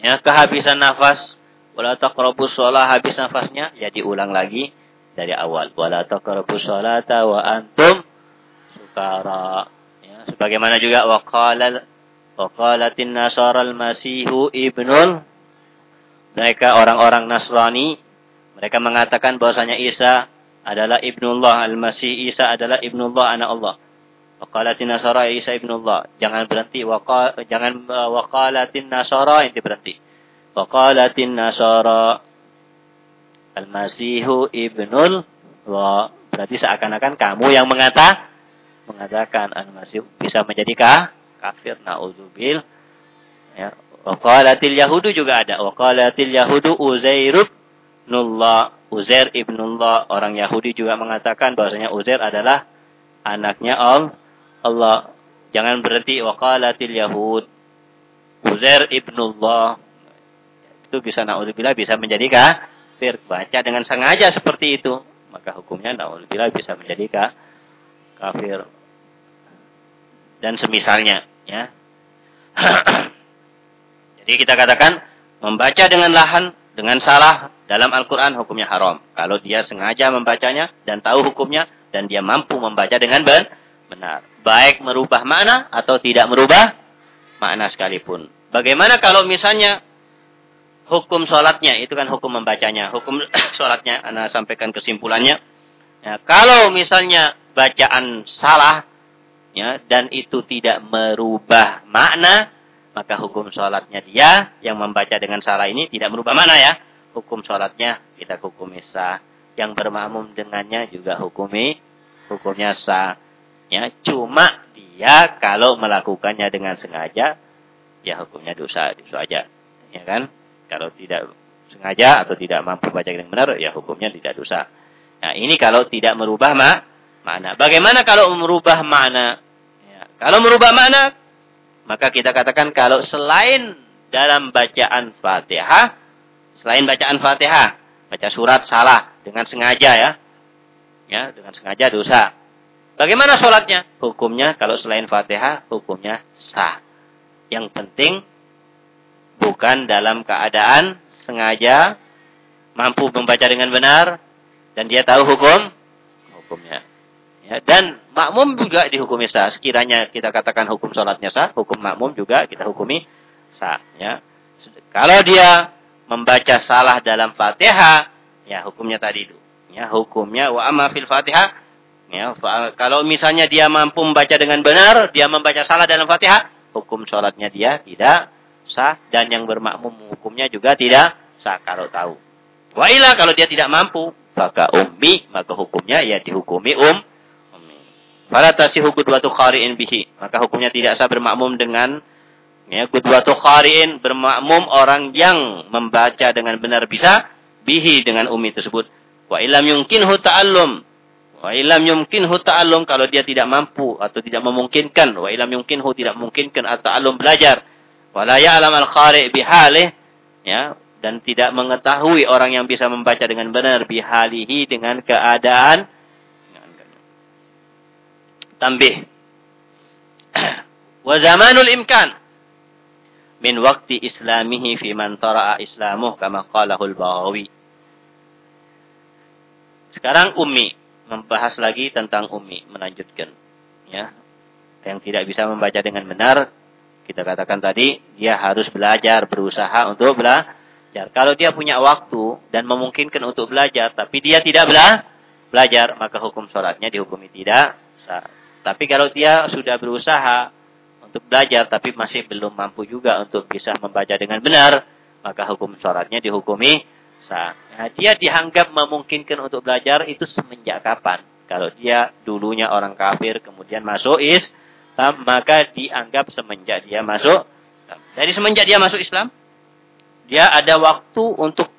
ya, kehabisan nafas. Wala taqrabu sholat. Habis nafasnya. Ya diulang lagi dari awal. Wala taqrabu sholat wa antum sukara Sebagaimana juga waqala waqalatin nasara al-masihu ibnul mereka orang-orang Nasrani mereka mengatakan bahwasanya Isa adalah ibnullah al-masih Isa adalah ibnullah anak Allah. Waqalatin nasara Isa ibnullah. Jangan berhenti waqal jangan uh, waqalatin nasara ini berhenti. Waqalatin nasara al-masihu ibnul Allah. Berarti seakan-akan kamu yang mengatakan mengatakan al-masih bisa menjadi kafir naudzubil ya waqalatil yahudu juga ada waqalatil yahudu uzairub nullah Uzair ibnullah orang Yahudi juga mengatakan bahwasanya Uzair adalah anaknya Allah jangan berhenti waqalatil yahud Uzair ibnullah itu bisa naudzubillah bisa menjadi kafir baca dengan sengaja seperti itu maka hukumnya naudzubillah bisa menjadi kafir dan semisalnya ya. [clears throat] Jadi kita katakan membaca dengan lahan dengan salah dalam Al-Qur'an hukumnya haram. Kalau dia sengaja membacanya dan tahu hukumnya dan dia mampu membaca dengan benar, baik merubah makna atau tidak merubah makna sekalipun. Bagaimana kalau misalnya hukum sholatnya itu kan hukum membacanya, hukum [coughs] sholatnya, anda sampaikan kesimpulannya. Ya, kalau misalnya bacaan salah ya, dan itu tidak merubah makna, maka hukum sholatnya dia yang membaca dengan salah ini tidak merubah makna ya. Hukum sholatnya kita hukumi sah. Yang bermakmum dengannya juga hukumi hukumnya sah. Ya, cuma dia kalau melakukannya dengan sengaja, ya hukumnya dosa, dosa aja. Ya kan? Kalau tidak sengaja atau tidak mampu baca dengan benar, ya hukumnya tidak dosa. Nah, ini kalau tidak merubah mak makna. Bagaimana kalau merubah makna? Kalau merubah makna, maka kita katakan kalau selain dalam bacaan Fatihah, selain bacaan Fatihah, baca surat salah dengan sengaja ya. Ya, dengan sengaja dosa. Bagaimana sholatnya? Hukumnya kalau selain Fatihah, hukumnya sah. Yang penting bukan dalam keadaan sengaja mampu membaca dengan benar dan dia tahu hukum hukumnya. Ya, dan makmum juga dihukumi sah. Sekiranya kita katakan hukum sholatnya sah, hukum makmum juga kita hukumi sah. Ya. Kalau dia membaca salah dalam fatihah, ya hukumnya tadi itu. Ya, hukumnya wa amma fatihah. Ya, kalau misalnya dia mampu membaca dengan benar, dia membaca salah dalam fatihah, hukum sholatnya dia tidak sah. Dan yang bermakmum hukumnya juga tidak sah kalau tahu. Wa ila kalau dia tidak mampu, maka ummi, maka hukumnya ya dihukumi um Fala tasihu qudwatu qari'in bihi. Maka hukumnya tidak sah bermakmum dengan ya qudwatu qari'in bermakmum orang yang membaca dengan benar bisa bihi dengan umi tersebut. Wa illam yumkinhu ta'allum Wa ilam yumkinhu ta'allum kalau dia tidak mampu atau tidak memungkinkan. Wa ilam yumkinhu tidak memungkinkan atau ta'allum belajar. Wa la ya'lam al-qari' bihalih ya dan tidak mengetahui orang yang bisa membaca dengan benar. Bihalihi dengan keadaan. Tambih. [clears throat] Wa zamanul imkan. Min waktu islamihi fi man tara'a islamuh kama qalahul bahawi sekarang ummi membahas lagi tentang Umi, melanjutkan. Ya. Yang tidak bisa membaca dengan benar, kita katakan tadi, dia harus belajar, berusaha untuk belajar. Kalau dia punya waktu dan memungkinkan untuk belajar, tapi dia tidak bela belajar, maka hukum sholatnya dihukumi tidak sah. Tapi kalau dia sudah berusaha untuk belajar, tapi masih belum mampu juga untuk bisa membaca dengan benar, maka hukum sholatnya dihukumi sah. Nah, dia dianggap memungkinkan untuk belajar itu semenjak kapan? Kalau dia dulunya orang kafir kemudian masuk Islam, maka dianggap semenjak dia masuk. Dari semenjak dia masuk Islam, dia ada waktu untuk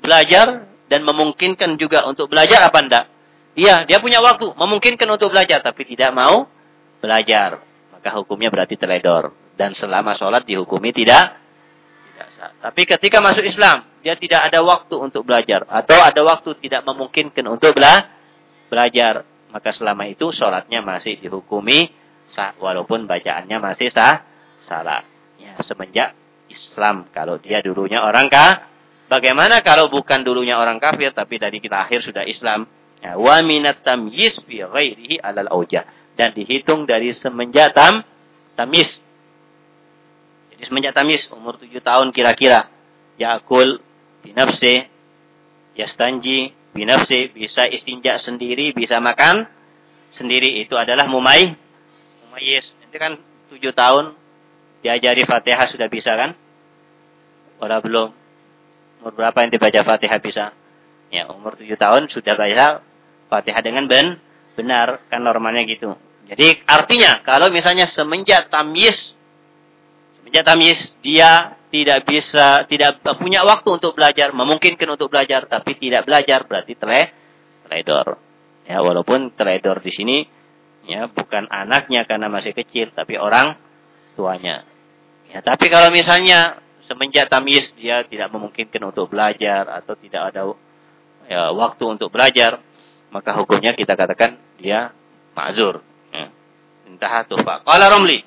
belajar dan memungkinkan juga untuk belajar apa enggak? Iya, dia punya waktu, memungkinkan untuk belajar, tapi tidak mau belajar. Maka hukumnya berarti teledor. Dan selama sholat dihukumi tidak, tidak. Tapi ketika masuk Islam, dia tidak ada waktu untuk belajar atau ada waktu tidak memungkinkan untuk bela belajar, maka selama itu sholatnya masih dihukumi sah walaupun bacaannya masih sah salah. Ya, semenjak Islam kalau dia dulunya orang kah? Bagaimana kalau bukan dulunya orang kafir tapi dari kita akhir sudah Islam? Ya, wa minat tamyiz fi ghairihi alal aujah dan dihitung dari semenjak tam tamis. Jadi semenjak tamis umur tujuh tahun kira-kira yakul binafsi, yastanji binafsi, bisa istinja sendiri, bisa makan sendiri. Itu adalah mumai, mumayis. Itu kan tujuh tahun diajari fatihah sudah bisa kan? Orang belum. Umur berapa yang dibaca fatihah bisa? Ya, umur tujuh tahun sudah baca fatihah dengan ben, benar. Kan normalnya gitu. Jadi artinya kalau misalnya semenjak tamyiz, semenjak tamyiz dia tidak bisa, tidak punya waktu untuk belajar, memungkinkan untuk belajar, tapi tidak belajar berarti tele, teledor. Ya, walaupun teledor di sini ya bukan anaknya karena masih kecil, tapi orang tuanya. Ya, tapi kalau misalnya semenjak tamis dia tidak memungkinkan untuk belajar atau tidak ada ya, waktu untuk belajar, maka hukumnya kita katakan dia ma'zur. Ya. Entah tuh Pak. Kalau Romli.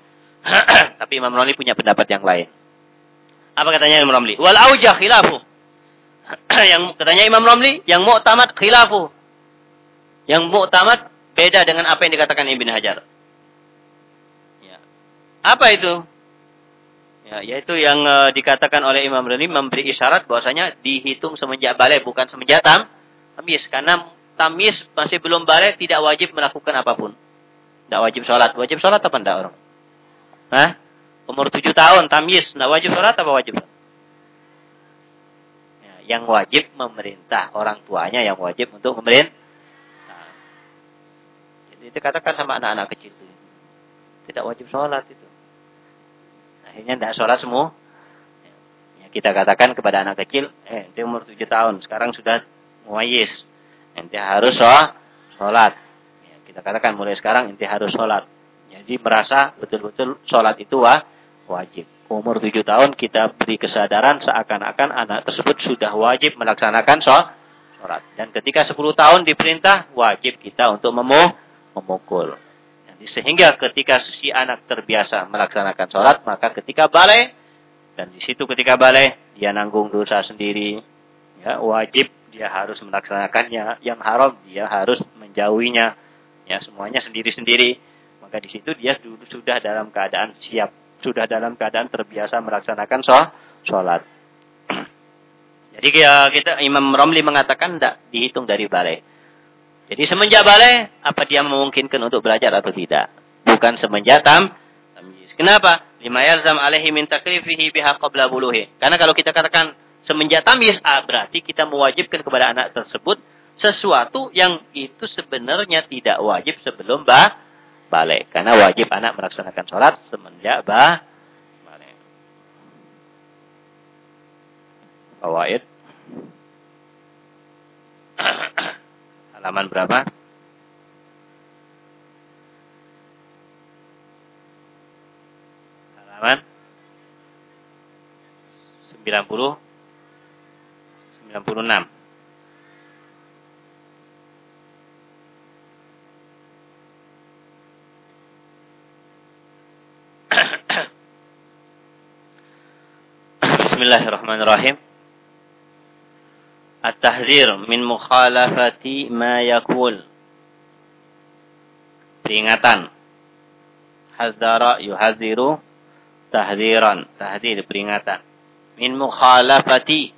[clears throat] tapi Imam Romli punya pendapat yang lain. Apa katanya Imam Ramli? Wal aujah khilafu. [clears throat] yang katanya Imam Ramli, yang mu'tamad khilafu. Yang mu'tamad beda dengan apa yang dikatakan Ibn Hajar. Ya. Apa itu? Ya, yaitu yang uh, dikatakan oleh Imam Ramli memberi isyarat bahwasanya dihitung semenjak balik bukan semenjak tam tamis karena tamis masih belum balik tidak wajib melakukan apa pun. Tidak wajib sholat. Wajib sholat apa enggak orang? Hah? Umur tujuh tahun, tamyiz. Tidak wajib sholat apa wajib? Ya, yang wajib memerintah. Orang tuanya yang wajib untuk memerintah. Nah, jadi itu katakan sama anak-anak kecil itu. Tidak wajib sholat itu. Akhirnya tidak sholat semua. Ya, kita katakan kepada anak kecil, eh, dia umur tujuh tahun. Sekarang sudah muayis. Nanti harus sholat. Ya, kita katakan mulai sekarang nanti harus sholat. Jadi merasa betul-betul sholat itu wah, wajib. Umur tujuh tahun kita beri kesadaran seakan-akan anak tersebut sudah wajib melaksanakan sholat. Dan ketika sepuluh tahun diperintah, wajib kita untuk memuh, memukul. Jadi sehingga ketika si anak terbiasa melaksanakan sholat, maka ketika balai, dan di situ ketika balai, dia nanggung dosa sendiri. Ya, wajib dia harus melaksanakannya. Yang haram dia harus menjauhinya. Ya, semuanya sendiri-sendiri. Maka di situ dia sudah dalam keadaan siap sudah dalam keadaan terbiasa melaksanakan sholat. [clears throat] Jadi ya, kita Imam Romli mengatakan tidak dihitung dari balai. Jadi semenjak balai, apa dia memungkinkan untuk belajar atau tidak? Bukan semenjak tam. Kenapa? Lima yalzam alaihi min taklifihi biha qabla buluhi. Karena kalau kita katakan semenjak tamis, ah, berarti kita mewajibkan kepada anak tersebut sesuatu yang itu sebenarnya tidak wajib sebelum bah, balik. Karena wajib anak melaksanakan sholat semenjak bah balik. [coughs] Halaman berapa? Halaman 90 96 Bismillahirrahmanirrahim. At-tahzir min mukhalafati ma yakul. Peringatan. Hazara yuhaziru tahziran. Tahzir peringatan. Min mukhalafati.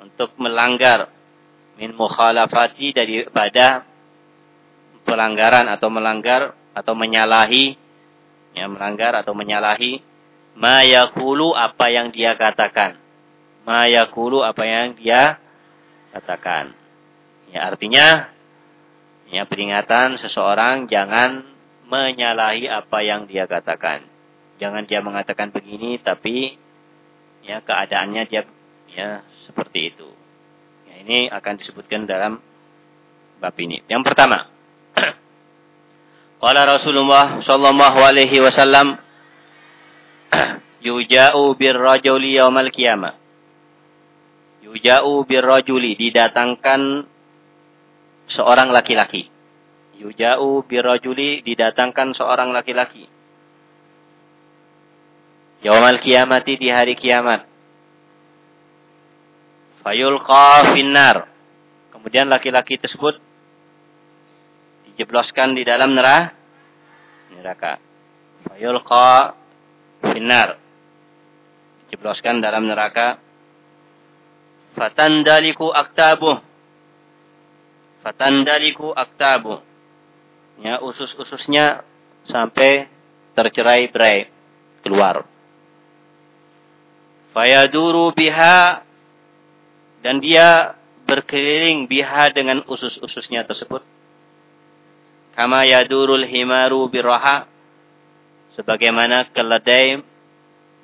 Untuk melanggar. Min mukhalafati daripada pelanggaran atau melanggar atau menyalahi. Ya, melanggar atau menyalahi ma yakulu apa yang dia katakan. Ma yakulu apa yang dia katakan. Ya artinya ya peringatan seseorang jangan menyalahi apa yang dia katakan. Jangan dia mengatakan begini tapi ya keadaannya dia ya seperti itu. Ya, ini akan disebutkan dalam bab ini. Yang pertama, [clears throat] Qala Rasulullah sallallahu alaihi wasallam [clears throat] yuja'u birrajuli yaumal qiyamah. Yuja'u birrajuli didatangkan seorang laki-laki. Yuja'u birrajuli didatangkan seorang laki-laki. Yaumal kiamati di hari kiamat. Fayulqa finnar. Kemudian laki-laki tersebut dijebloskan di dalam neraka. Fayulqa finnar. Dijebloskan dalam neraka. Fatandaliku aktabuh. Fatandaliku aktabuh. Ya, usus-ususnya sampai tercerai-berai keluar. Fayaduru biha dan dia berkeliling biha dengan usus-ususnya tersebut. Kama yadurul himaru birraha sebagaimana keledai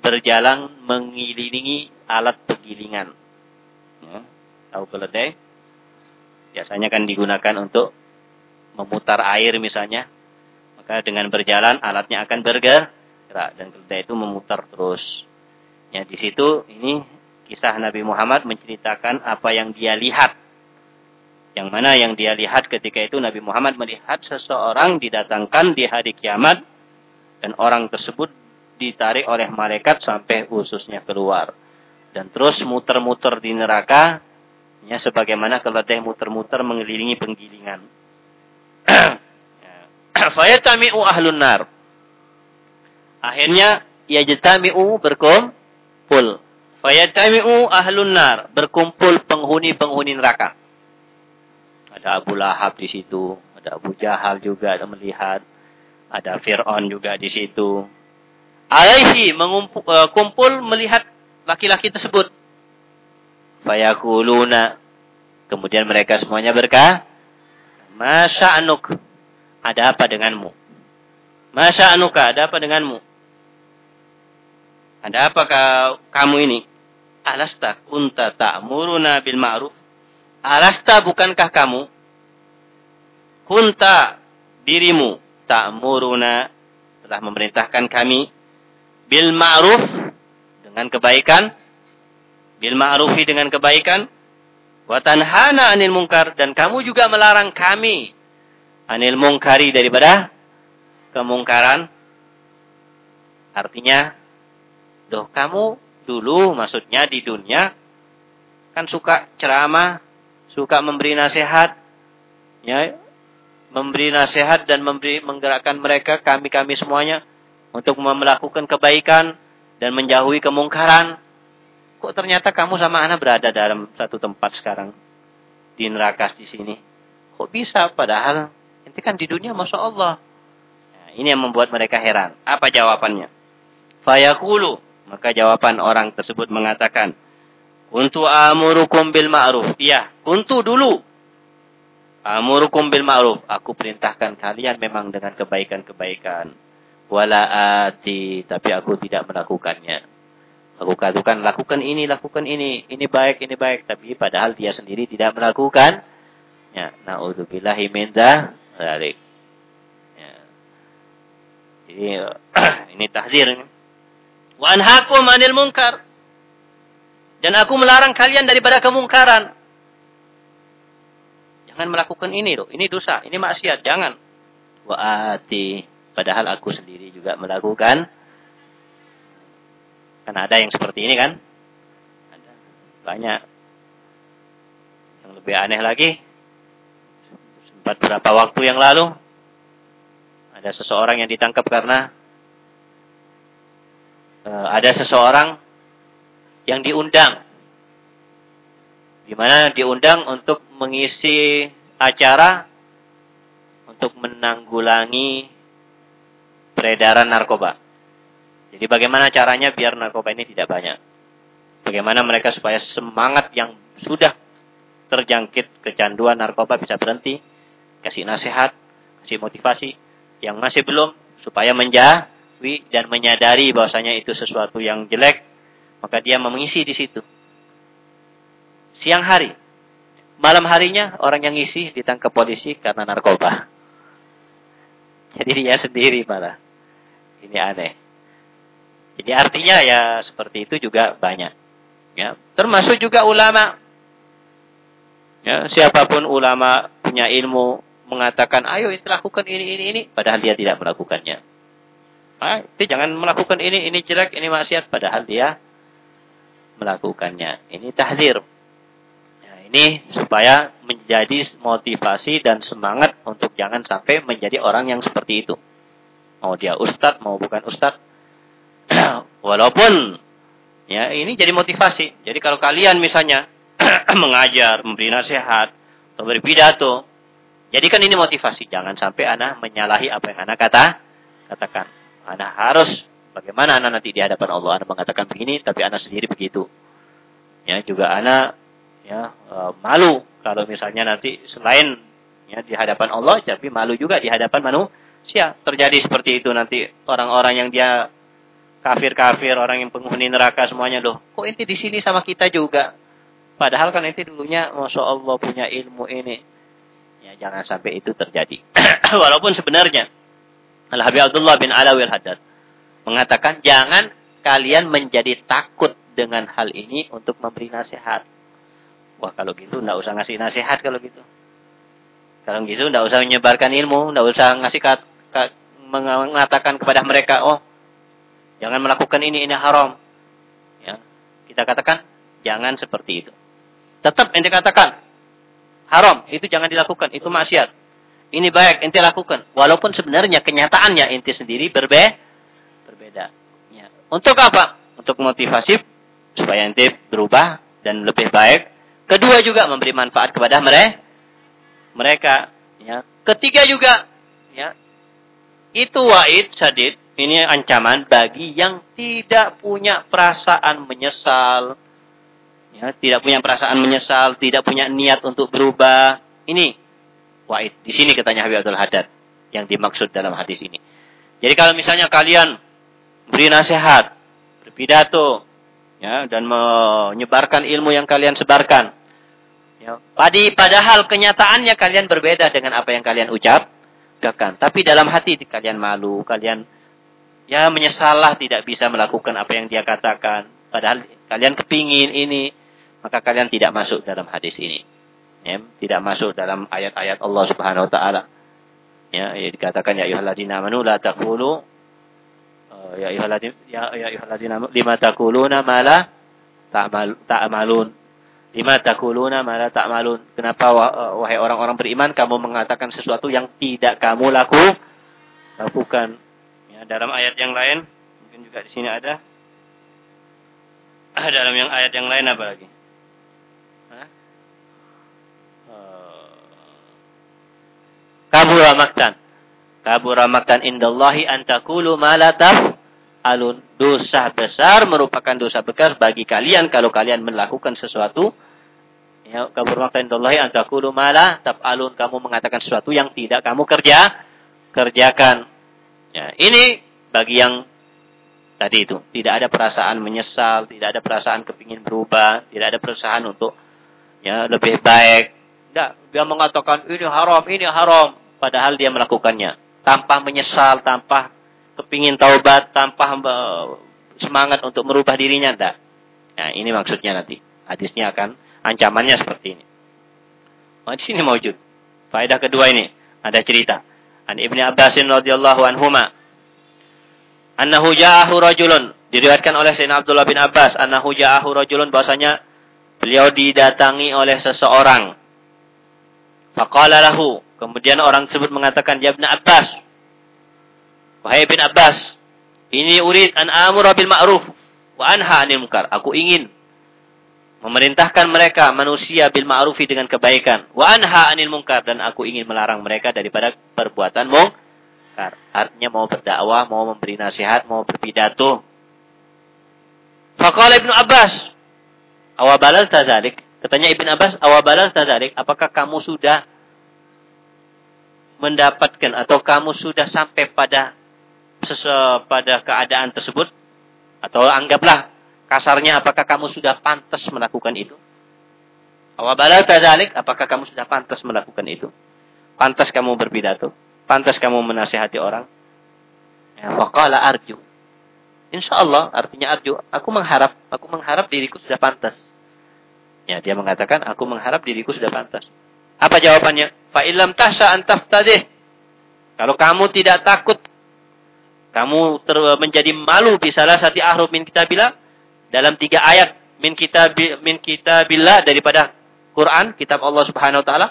berjalan mengelilingi alat penggilingan. Ya, tahu keledai? Biasanya kan digunakan untuk memutar air misalnya. Maka dengan berjalan alatnya akan bergerak dan keledai itu memutar terus. Ya, di situ ini kisah Nabi Muhammad menceritakan apa yang dia lihat. Yang mana yang dia lihat ketika itu Nabi Muhammad melihat seseorang didatangkan di hari kiamat dan orang tersebut ditarik oleh malaikat sampai ususnya keluar. Dan terus muter-muter di neraka, ya sebagaimana keledai muter-muter mengelilingi penggilingan. [clears throat] Fayatami'u ahlun nar. Akhirnya yajtami'u berkumpul. Fayatami'u ahlun nar, berkumpul penghuni-penghuni neraka. Ada Abu Lahab di situ, ada Abu Jahal juga ada melihat ada Fir'aun juga di situ. Alaihi mengumpul eh, melihat laki-laki tersebut. Fayakuluna. Kemudian mereka semuanya berkah. Masa anuk. Ada apa denganmu? Masa anuka. Ada apa denganmu? Ada apa kamu ini? Alasta kunta ta'muruna bil ma'ruf. Alasta bukankah kamu? Kunta dirimu ta'muruna telah memerintahkan kami bil ma'ruf dengan kebaikan bil ma'rufi dengan kebaikan wa tanhana 'anil munkar dan kamu juga melarang kami anil munkari daripada kemungkaran. Artinya doh kamu dulu maksudnya di dunia kan suka ceramah suka memberi nasihat ya memberi nasihat dan memberi menggerakkan mereka kami-kami semuanya untuk melakukan kebaikan dan menjauhi kemungkaran. Kok ternyata kamu sama anak berada dalam satu tempat sekarang di neraka di sini? Kok bisa? Padahal ini kan di dunia, masya Allah. Nah, ini yang membuat mereka heran. Apa jawabannya? Fayakulu. Maka jawaban orang tersebut mengatakan, Kuntu amurukum bil ma'ruf. Iya, kuntu dulu Amurukum bil ma'ruf. Aku perintahkan kalian memang dengan kebaikan-kebaikan. Wala ati. Tapi aku tidak melakukannya. Aku katakan, lakukan ini, lakukan ini. Ini baik, ini baik. Tapi padahal dia sendiri tidak melakukan. Ya. Na'udzubillahi min dzalik. Ya. Jadi [clears throat] ini tahzir. Wa anhakum anil munkar. Dan aku melarang kalian daripada kemungkaran. Jangan melakukan ini loh. Ini dosa. Ini maksiat. Jangan. Wa'ati. Padahal aku sendiri juga melakukan. Karena ada yang seperti ini kan. Ada. Banyak. Yang lebih aneh lagi. Sempat beberapa waktu yang lalu. Ada seseorang yang ditangkap karena. Uh, ada seseorang yang diundang di mana diundang untuk mengisi acara untuk menanggulangi peredaran narkoba. Jadi bagaimana caranya biar narkoba ini tidak banyak? Bagaimana mereka supaya semangat yang sudah terjangkit kecanduan narkoba bisa berhenti? Kasih nasihat, kasih motivasi. Yang masih belum supaya menjauhi dan menyadari bahwasanya itu sesuatu yang jelek, maka dia mengisi di situ siang hari. Malam harinya orang yang ngisi ditangkap polisi karena narkoba. Jadi dia sendiri malah. Ini aneh. Jadi artinya ya seperti itu juga banyak. Ya, termasuk juga ulama. Ya, siapa pun ulama punya ilmu mengatakan, ayo lakukan ini, ini, ini, padahal dia tidak melakukannya. Ah, itu jangan melakukan ini, ini jelek, ini maksiat, padahal dia melakukannya. Ini tahzir ini supaya menjadi motivasi dan semangat untuk jangan sampai menjadi orang yang seperti itu. Mau dia ustadz, mau bukan ustadz. [clears throat] Walaupun ya ini jadi motivasi. Jadi kalau kalian misalnya [clears throat] mengajar, memberi nasihat, atau berpidato, jadikan ini motivasi. Jangan sampai anak menyalahi apa yang anak kata, katakan. Anak harus bagaimana anak nanti di hadapan Allah. Anak mengatakan begini, tapi anak sendiri begitu. Ya, juga anak ya e, malu kalau misalnya nanti selain ya di hadapan Allah tapi malu juga di hadapan manusia. Terjadi seperti itu nanti orang-orang yang dia kafir-kafir orang yang penghuni neraka semuanya loh kok inti di sini sama kita juga? Padahal kan inti dulunya masya Allah punya ilmu ini. Ya jangan sampai itu terjadi. [clears throat] Walaupun sebenarnya Al Habib Abdullah bin Alawi Al Haddad mengatakan jangan kalian menjadi takut dengan hal ini untuk memberi nasihat Wah kalau gitu nggak usah ngasih nasihat kalau gitu. Kalau gitu nggak usah menyebarkan ilmu, nggak usah ngasih kat, kat, mengatakan kepada mereka, oh jangan melakukan ini, ini haram. Ya, kita katakan jangan seperti itu. Tetap ente katakan haram, itu jangan dilakukan, itu maksiat. Ini baik ente lakukan, walaupun sebenarnya kenyataannya ente sendiri berbe berbeda. Ya. Untuk apa? Untuk motivasi supaya ente berubah dan lebih baik Kedua juga memberi manfaat kepada mereka. Mereka, ya. Ketiga juga, ya. Itu wa'id sadid, ini ancaman bagi yang tidak punya perasaan menyesal. Ya, tidak punya perasaan menyesal, tidak punya niat untuk berubah. Ini wa'id. Di sini katanya Habib Abdul Haddad yang dimaksud dalam hadis ini. Jadi kalau misalnya kalian beri nasihat, berpidato, ya, dan menyebarkan ilmu yang kalian sebarkan. Ya, padi, padahal kenyataannya kalian berbeda dengan apa yang kalian ucapkan. Tapi dalam hati kalian malu, kalian ya menyesalah tidak bisa melakukan apa yang dia katakan. Padahal kalian kepingin ini, maka kalian tidak masuk dalam hadis ini. Ya, tidak masuk dalam ayat-ayat Allah Subhanahu wa taala. Ya, ya dikatakan ya ayyuhalladzina amanu la taqulu ya ayyuhalladzina ya ayyuhalladzina lima taquluna ma la ta'malun lima takuluna mala ta'malun kenapa wahai orang-orang beriman kamu mengatakan sesuatu yang tidak kamu laku lakukan ya dalam ayat yang lain mungkin juga di sini ada ah, dalam yang ayat yang lain apa lagi Hah? kabura maktan kabura maktan indallahi antakulu malataf alun. Dosa besar merupakan dosa besar bagi kalian kalau kalian melakukan sesuatu. Ya, kabur makta indallahi an taqulu mala alun Kamu mengatakan sesuatu yang tidak kamu kerja kerjakan. Ya, ini bagi yang tadi itu, tidak ada perasaan menyesal, tidak ada perasaan kepingin berubah, tidak ada perasaan untuk ya lebih baik. Tidak, dia mengatakan ini haram, ini haram, padahal dia melakukannya tanpa menyesal, tanpa kepingin taubat tanpa semangat untuk merubah dirinya enggak. Nah, ini maksudnya nanti. Hadisnya akan ancamannya seperti ini. Oh, di sini wujud. Faedah kedua ini. Ada cerita. An Ibnu Abbasin radhiyallahu anhuma. Annahu ja'ahu rajulun. Diriwayatkan oleh Sayyidina Abdullah bin Abbas. Annahu ja'ahu rajulun. Bahwasanya beliau didatangi oleh seseorang. Faqala lahu. Kemudian orang tersebut mengatakan ya Ibnu Abbas. Wahai bin Abbas ini urid an amura bil ma'ruf wa anha 'anil munkar. Aku ingin memerintahkan mereka manusia bil ma'rufi dengan kebaikan wa anha 'anil munkar dan aku ingin melarang mereka daripada perbuatan munkar. Artinya mau berdakwah, mau memberi nasihat, mau berpidato. Faqala Ibnu Abbas, awabalal tazalik. Katanya Ibnu Abbas, awabalal tazalik. Apakah kamu sudah mendapatkan atau kamu sudah sampai pada pada keadaan tersebut? Atau anggaplah kasarnya apakah kamu sudah pantas melakukan itu? Awabalal tazalik, apakah kamu sudah pantas melakukan itu? Pantas kamu berpidato? Pantas kamu menasihati orang? Ya, waqala arju. Insya Allah artinya arju. Aku mengharap, aku mengharap diriku sudah pantas. Ya, dia mengatakan, aku mengharap diriku sudah pantas. Apa jawabannya? Fa ilam tahsa antaftadih. Kalau kamu tidak takut, kamu ter menjadi malu di salah satu ahruf min kitabillah dalam tiga ayat min kitab min kitabillah daripada Quran, kitab Allah Subhanahu wa taala,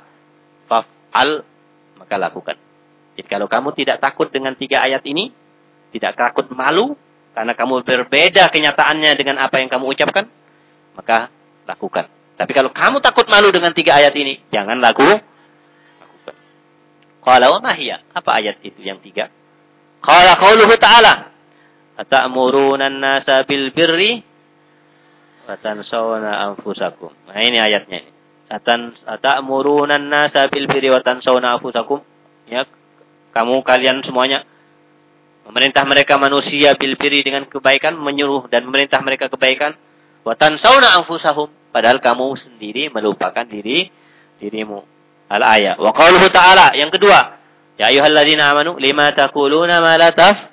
fa'al maka lakukan. Jadi kalau kamu tidak takut dengan tiga ayat ini, tidak takut malu, karena kamu berbeda kenyataannya dengan apa yang kamu ucapkan, maka lakukan. Tapi kalau kamu takut malu dengan tiga ayat ini, jangan laku, lakukan. Qala wa mahiyya? Apa ayat itu yang tiga? Qala qauluhu ta'ala. Ata'muruna an-nasa bil birri wa tansawna anfusakum. Nah ini ayatnya. Atan ata'muruna an-nasa bil birri wa tansawna anfusakum. Ya, kamu kalian semuanya memerintah mereka manusia bil biri dengan kebaikan, menyuruh dan memerintah mereka kebaikan. Watan sauna anfusahum. Padahal kamu sendiri melupakan diri dirimu. Al ayat. Wa qauluhu ta'ala. Yang kedua. Ya ayuhalladzina amanu lima taquluna ma la taf.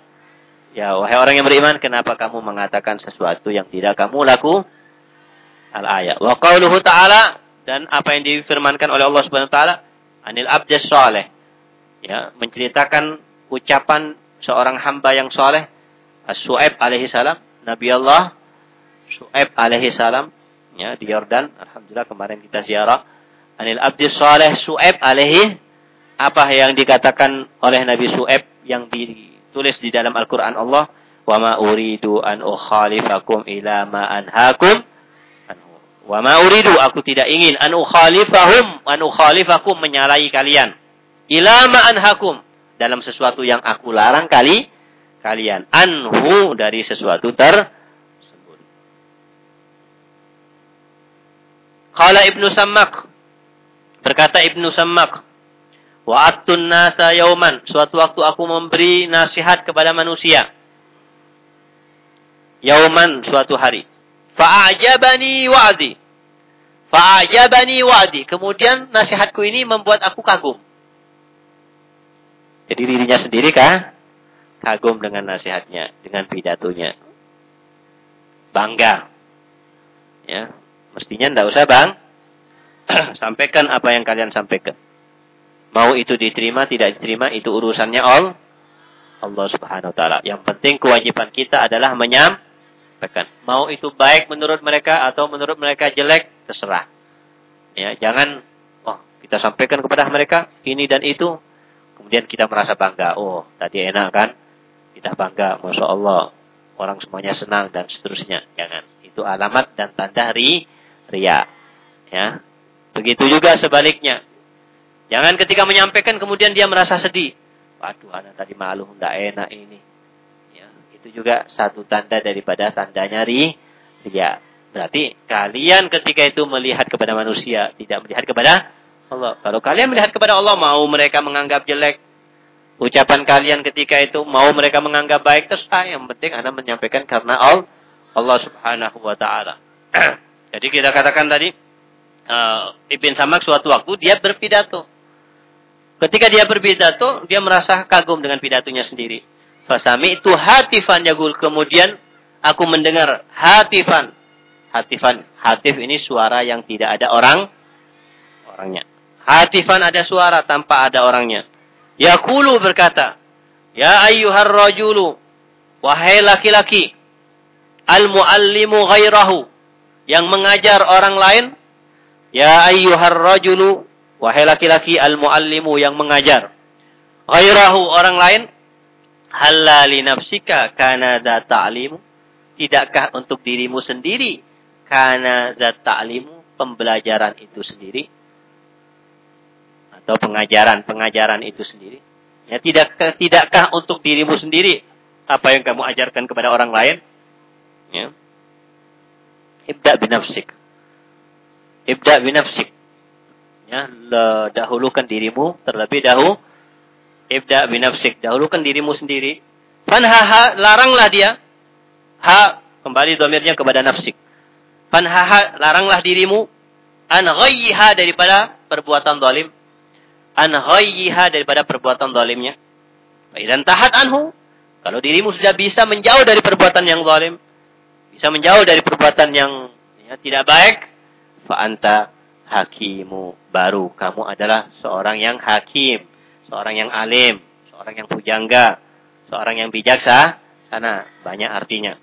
Ya wahai orang yang beriman, kenapa kamu mengatakan sesuatu yang tidak kamu laku? Al ayat. Wa qauluhu ta'ala dan apa yang difirmankan oleh Allah Subhanahu wa taala anil abdas saleh. Ya menceritakan ucapan seorang hamba yang soleh Su'aib alaihi salam Nabi Allah Su'aib alaihi salam ya di Yordan. Alhamdulillah kemarin kita ziarah. Anil abdi soleh Su'aib alaihi apa yang dikatakan oleh Nabi Su'aib yang ditulis di dalam Al-Qur'an Allah wa ma uridu an ukhalifakum ila ma wa ma uridu aku tidak ingin an ukhalifahum an ukhalifakum menyalahi kalian. Ilama anhakum dalam sesuatu yang aku larang kali kalian. Anhu dari sesuatu tersebut. Qala Ibnu Sammak. Berkata Ibnu Sammak wa attun nasa yauman suatu waktu aku memberi nasihat kepada manusia. Yauman suatu hari. Fa'ajabani wa'di fa'ajabani wa'di kemudian nasihatku ini membuat aku kagum jadi dirinya sendiri kah? Kagum dengan nasihatnya, dengan pidatonya. Bangga. Ya, mestinya tidak usah bang. [clears throat] sampaikan apa yang kalian sampaikan. Mau itu diterima, tidak diterima, itu urusannya all. Allah subhanahu wa ta'ala. Yang penting kewajiban kita adalah Mau itu baik menurut mereka atau menurut mereka jelek, terserah. Ya, jangan, oh kita sampaikan kepada mereka ini dan itu Kemudian kita merasa bangga. Oh, tadi enak kan? Kita bangga. Masya Allah. Orang semuanya senang dan seterusnya. Jangan. Itu alamat dan tanda ri, ria. Ya. Begitu juga sebaliknya. Jangan ketika menyampaikan kemudian dia merasa sedih. Waduh, anak tadi malu, enggak enak ini. Ya, itu juga satu tanda daripada tandanya ri, ria. Berarti kalian ketika itu melihat kepada manusia, tidak melihat kepada Allah. Kalau kalian melihat kepada Allah, mau mereka menganggap jelek, ucapan kalian ketika itu mau mereka menganggap baik, terserah. Yang penting Anda menyampaikan karena Allah, Allah subhanahu wa ta'ala. [clears throat] Jadi kita katakan tadi, uh, Ibn Samak suatu waktu dia berpidato. Ketika dia berpidato, dia merasa kagum dengan pidatonya sendiri. Fasami itu hatifan yagul. Kemudian aku mendengar hatifan. Hatifan. Hatif ini suara yang tidak ada orang orangnya. Hatifan ada suara tanpa ada orangnya. Yakulu berkata, Ya ayyuhar rajulu, wahai laki-laki, al-muallimu ghairahu, yang mengajar orang lain, Ya ayyuhar rajulu, wahai laki-laki al-muallimu yang mengajar. Ghairahu orang lain, halali nafsika kana ta'limu. Tidakkah untuk dirimu sendiri kana za ta'limu pembelajaran itu sendiri atau pengajaran pengajaran itu sendiri. Ya tidakkah tidakkah untuk dirimu sendiri apa yang kamu ajarkan kepada orang lain? Ya. Ibda binafsik. Ibda binafsik. Ya, dahulukan dirimu terlebih dahulu. Ibda binafsik. Dahulukan dirimu sendiri. Fanhaha, laranglah dia. Ha, kembali domirnya kepada nafsik. Fanhaha, laranglah dirimu. An ghayyiha daripada perbuatan zalim. An ghayyiha daripada perbuatan zalimnya. Dan tahat anhu. Kalau dirimu sudah bisa menjauh dari perbuatan yang zalim. Bisa menjauh dari perbuatan yang ya, tidak baik fa'anta hakimu baru kamu adalah seorang yang hakim, seorang yang alim, seorang yang pujangga, seorang yang bijaksana, sana banyak artinya.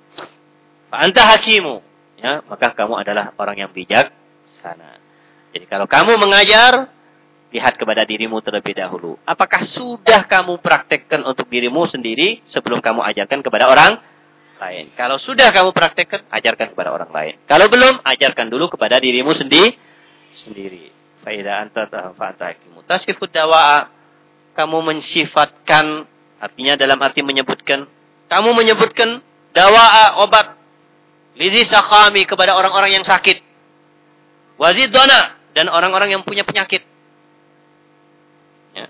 Fa'anta hakimu, ya, maka kamu adalah orang yang bijaksana. Jadi kalau kamu mengajar, lihat kepada dirimu terlebih dahulu. Apakah sudah kamu praktekkan untuk dirimu sendiri sebelum kamu ajarkan kepada orang lain. Kalau sudah kamu praktekkan, ajarkan kepada orang lain. Kalau belum, ajarkan dulu kepada dirimu sendiri. Sendiri. Faidah anta fa'atakimu. Tasifud dawa'a. Kamu mensifatkan, artinya dalam arti menyebutkan. Kamu menyebutkan dawa'a obat. Lizi sakami kepada orang-orang yang sakit. Wazidona. Dan orang-orang yang punya penyakit. Ya.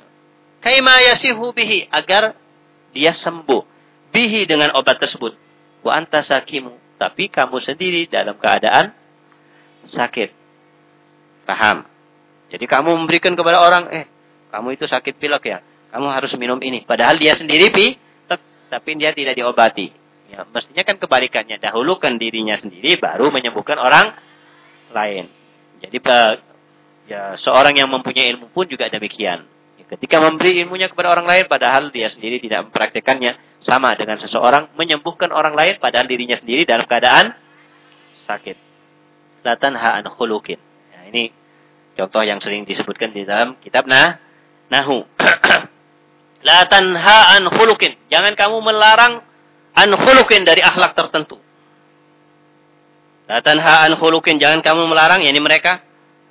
Kaima yasihu bihi. Agar dia sembuh. Bihi dengan obat tersebut Wa anta sakimu. Tapi kamu sendiri dalam keadaan sakit. Paham? Jadi kamu memberikan kepada orang, eh, kamu itu sakit pilek ya. Kamu harus minum ini. Padahal dia sendiri pi, tapi dia tidak diobati. Ya, mestinya kan kebalikannya. Dahulukan dirinya sendiri, baru menyembuhkan orang lain. Jadi ya seorang yang mempunyai ilmu pun juga demikian. Ketika memberi ilmunya kepada orang lain, padahal dia sendiri tidak mempraktekannya, sama dengan seseorang menyembuhkan orang lain, padahal dirinya sendiri dalam keadaan sakit. Latan ha'an khulukin. Nah, ini contoh yang sering disebutkan di dalam kitab nah, Nahu. [clears throat] Latan ha'an khulukin. Jangan kamu melarang an khulukin dari akhlak tertentu. Latan ha'an khulukin. Jangan kamu melarang, yakni mereka,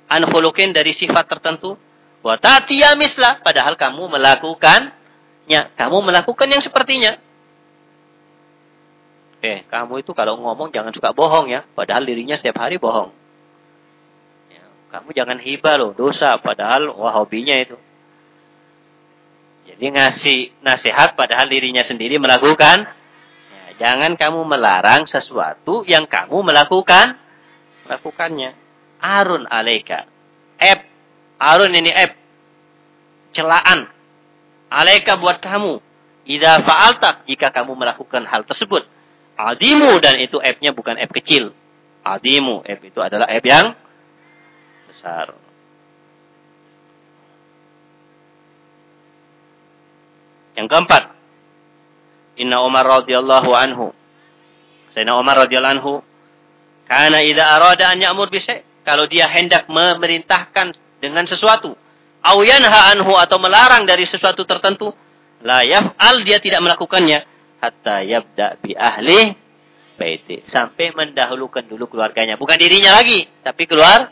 an khulukin dari sifat tertentu Wa ta'tiya mislah. Padahal kamu melakukannya. Kamu melakukan yang sepertinya. Eh, kamu itu kalau ngomong jangan suka bohong ya. Padahal dirinya setiap hari bohong. Ya, kamu jangan hibah loh, dosa. Padahal wah hobinya itu. Jadi ngasih nasihat padahal dirinya sendiri melakukan. Ya, jangan kamu melarang sesuatu yang kamu melakukan. Melakukannya. Arun alaika. Eb Arun ini eb. Celaan. Alaika buat kamu. Idza fa'alta jika kamu melakukan hal tersebut. Adimu dan itu ebnya bukan eb kecil. Adimu eb itu adalah eb yang besar. Yang keempat. Inna Umar radhiyallahu anhu. Sayyidina Umar radhiyallahu anhu karena idza arada an ya'mur bi kalau dia hendak memerintahkan dengan sesuatu. Auyanha anhu atau melarang dari sesuatu tertentu. La yaf'al dia tidak melakukannya. Hatta yabda bi ahli baiti. Sampai mendahulukan dulu keluarganya. Bukan dirinya lagi. Tapi keluar.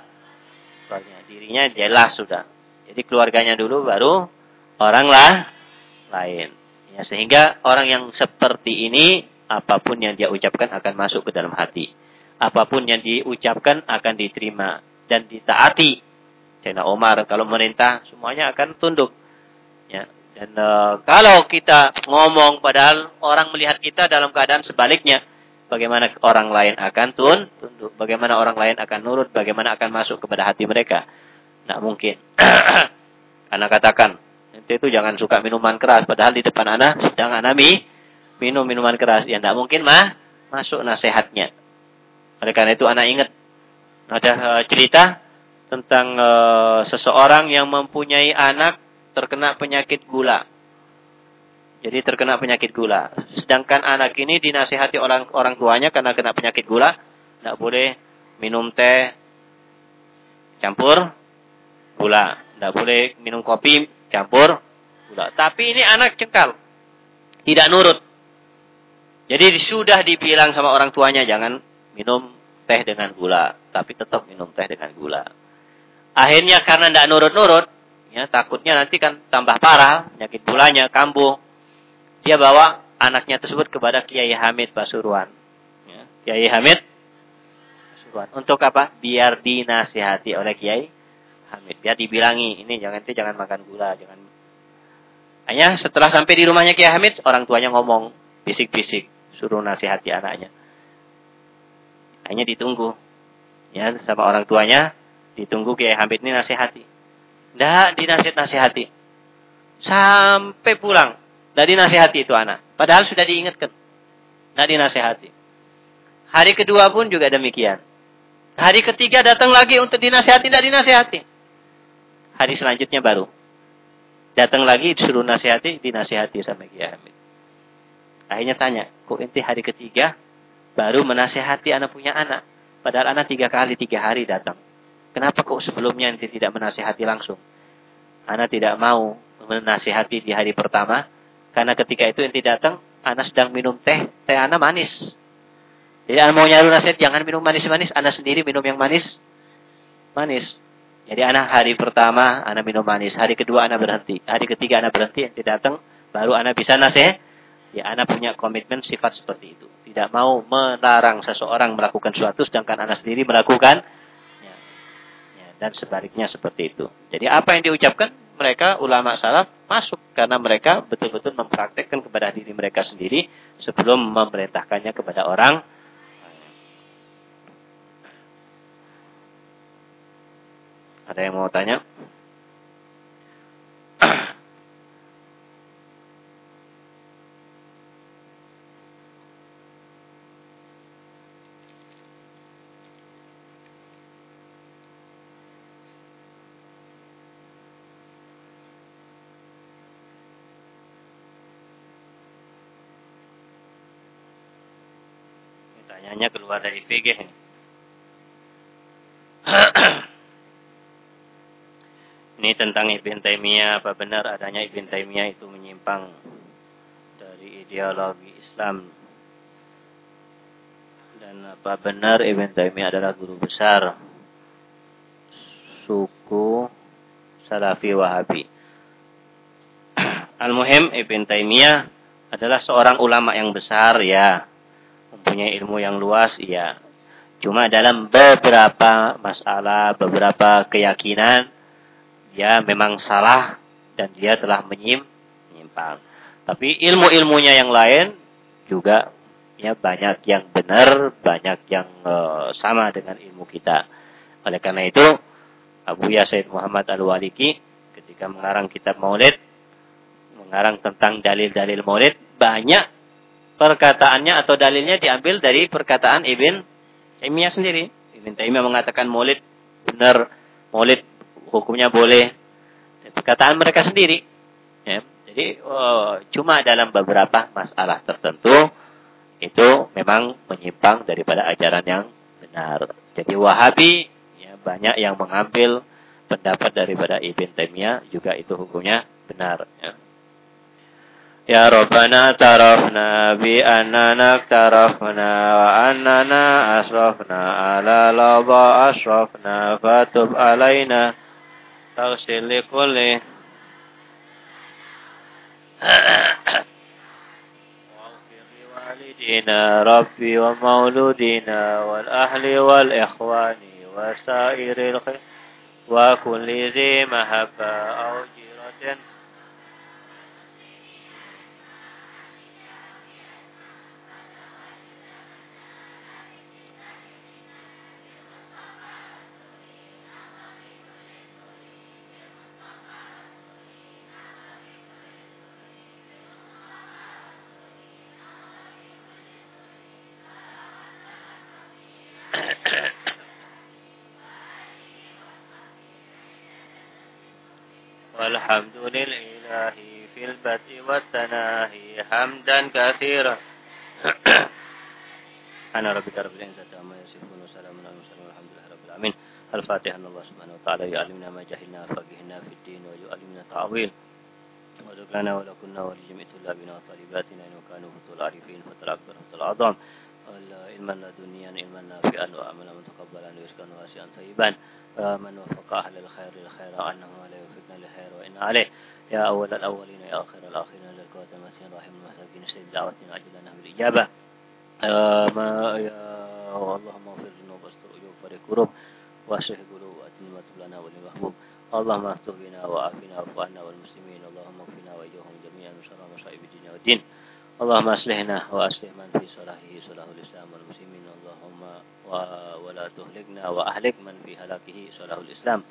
Keluarganya. Dirinya jelas sudah. Jadi keluarganya dulu baru orang lah lain. Ya, sehingga orang yang seperti ini. Apa pun yang dia ucapkan akan masuk ke dalam hati. Apa pun yang diucapkan akan diterima. Dan ditaati Sayyidina Umar kalau merintah semuanya akan tunduk. Ya. Dan e, kalau kita ngomong padahal orang melihat kita dalam keadaan sebaliknya, bagaimana orang lain akan tun, tunduk, bagaimana orang lain akan nurut, bagaimana akan masuk kepada hati mereka. Tidak mungkin. [clears throat] Karena katakan, itu jangan suka minuman keras, padahal di depan anak sedang anak minum minuman keras. Ya tidak mungkin mah masuk nasihatnya. Oleh karena itu anak ingat ada uh, cerita tentang uh, seseorang yang mempunyai anak terkena penyakit gula. Jadi terkena penyakit gula. Sedangkan anak ini dinasihati orang orang tuanya karena kena penyakit gula, tidak boleh minum teh campur gula, tidak boleh minum kopi campur gula. Tapi ini anak cekal, tidak nurut. Jadi sudah dibilang sama orang tuanya jangan minum teh dengan gula, tapi tetap minum teh dengan gula. Akhirnya karena tidak nurut-nurut, ya takutnya nanti kan tambah parah, penyakit gulanya kambuh. Dia bawa anaknya tersebut kepada Kiai Hamid Pasuruan. Ya, Kiai Hamid Pasuruan. Untuk apa? Biar dinasihati oleh Kiai Hamid. Biar dibilangi, ini jangan nanti jangan makan gula, jangan. Hanya setelah sampai di rumahnya Kiai Hamid, orang tuanya ngomong bisik-bisik, suruh nasihati anaknya. Hanya ditunggu. Ya, sama orang tuanya, Ditunggu Kiai Hamid ini nasihati. Tidak dinasihat-nasihati. Sampai pulang. Tidak dinasihati itu anak. Padahal sudah diingatkan. Tidak dinasihati. Hari kedua pun juga demikian. Hari ketiga datang lagi untuk dinasihati, tidak dinasihati. Hari selanjutnya baru. Datang lagi disuruh nasihati, dinasihati sama Kiai Hamid. Akhirnya tanya, kok inti hari ketiga baru menasihati anak punya anak. Padahal anak tiga kali, tiga hari datang. Kenapa kok sebelumnya nanti tidak menasihati langsung? Ana tidak mau menasihati di hari pertama. Karena ketika itu nanti datang, Ana sedang minum teh. Teh Ana manis. Jadi Ana mau nyari nasihat, jangan minum manis-manis. Ana sendiri minum yang manis. Manis. Jadi Ana hari pertama, Ana minum manis. Hari kedua Ana berhenti. Hari ketiga Ana berhenti, nanti datang. Baru Ana bisa nasihat. Ya Ana punya komitmen sifat seperti itu. Tidak mau melarang seseorang melakukan sesuatu, sedangkan Ana sendiri melakukan dan sebaliknya seperti itu. Jadi apa yang diucapkan mereka ulama salaf masuk karena mereka betul-betul mempraktekkan kepada diri mereka sendiri sebelum memerintahkannya kepada orang Ada yang mau tanya? Pertanyaannya keluar dari fikih. Ini tentang Ibn apa benar adanya Ibn itu menyimpang dari ideologi Islam? Dan apa benar Ibn adalah guru besar suku Salafi Wahabi? [clears throat] Al-Muhim Ibn adalah seorang ulama yang besar ya mempunyai ilmu yang luas, iya. Cuma dalam beberapa masalah, beberapa keyakinan, dia memang salah dan dia telah menyimpang. Tapi ilmu-ilmunya yang lain juga ya banyak yang benar, banyak yang uh, sama dengan ilmu kita. Oleh karena itu, Abu Yasid Muhammad Al-Waliki ketika mengarang kitab Maulid, mengarang tentang dalil-dalil Maulid, banyak perkataannya atau dalilnya diambil dari perkataan Ibn Taimiyah sendiri. Ibn Taimiyah mengatakan maulid benar, maulid hukumnya boleh. Perkataan mereka sendiri. Ya. Jadi oh, cuma dalam beberapa masalah tertentu itu memang menyimpang daripada ajaran yang benar. Jadi Wahabi ya, banyak yang mengambil pendapat daripada Ibn Taimiyah juga itu hukumnya benar. Ya. يا ربنا اعترفنا بأننا اقترفنا وأننا أسرفنا على لظى أشرفنا فتب علينا تغسل لكل واغفر لوالدينا ربي ومولودينا والأهل والإخوان وسائر الخير وكل ذي محبة أو جيرة. والحمد لله في البدء والتناهي حمدا كثيرا. [coughs] أنا ربك رب العزة عما يصفون وسلام على المرسلين والحمد لله رب العالمين. الفاتحة أن الله سبحانه وتعالى يعلمنا ما جهلنا فقهنا في الدين ويعلمنا وارزق لنا ولكنا ولجميع طلابنا وطالباتنا إن كانوا فضول العارفين فتل أكبر فتل أعظم علما لدنيا علما نافعا وعملا متقبلا ورزقا واسعا طيبا. من وفق أهل الخير للخير وأنه لا يوفقنا للخير وإن عليه. يا أول الأولين يا آخر الآخرين للكوة المسيح رحم المساكين سيد دعوتنا أجلنا بالإجابة ما يا اللهم اغفر ذنوب واستر عيوب فرق كروب واشرح قلوب وأتم لنا ولمحبوب اللهم افتح بنا وعافنا واعف عنا والمسلمين اللهم اغفرنا واجرهم جميعا من شر مصائب الدنيا والدين. اللهم أصلحنا وأصلح من في صلاحه صلاح الإسلام والمسلمين. اللهم ولا تهلكنا وأهلك من في هلاكه صلاح الإسلام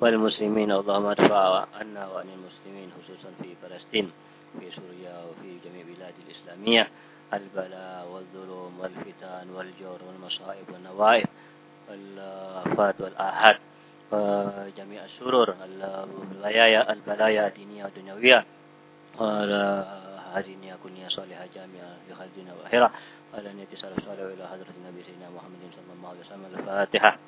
والمسلمين. اللهم ادفع عنا وعن المسلمين خصوصا في فلسطين في سوريا وفي جميع بلاد الإسلامية. البلاء والظلم والفتن والجور والمصائب والنوائب والآفات والآحاد وجميع السرور البلايا البلايا الدينية والدنيوية هذه النية كن صالحة جامعة لخير الدنيا والآخرة وعلى نية صالح إلى حضرة النبي سيدنا محمد صلى الله عليه وسلم. الفاتحة.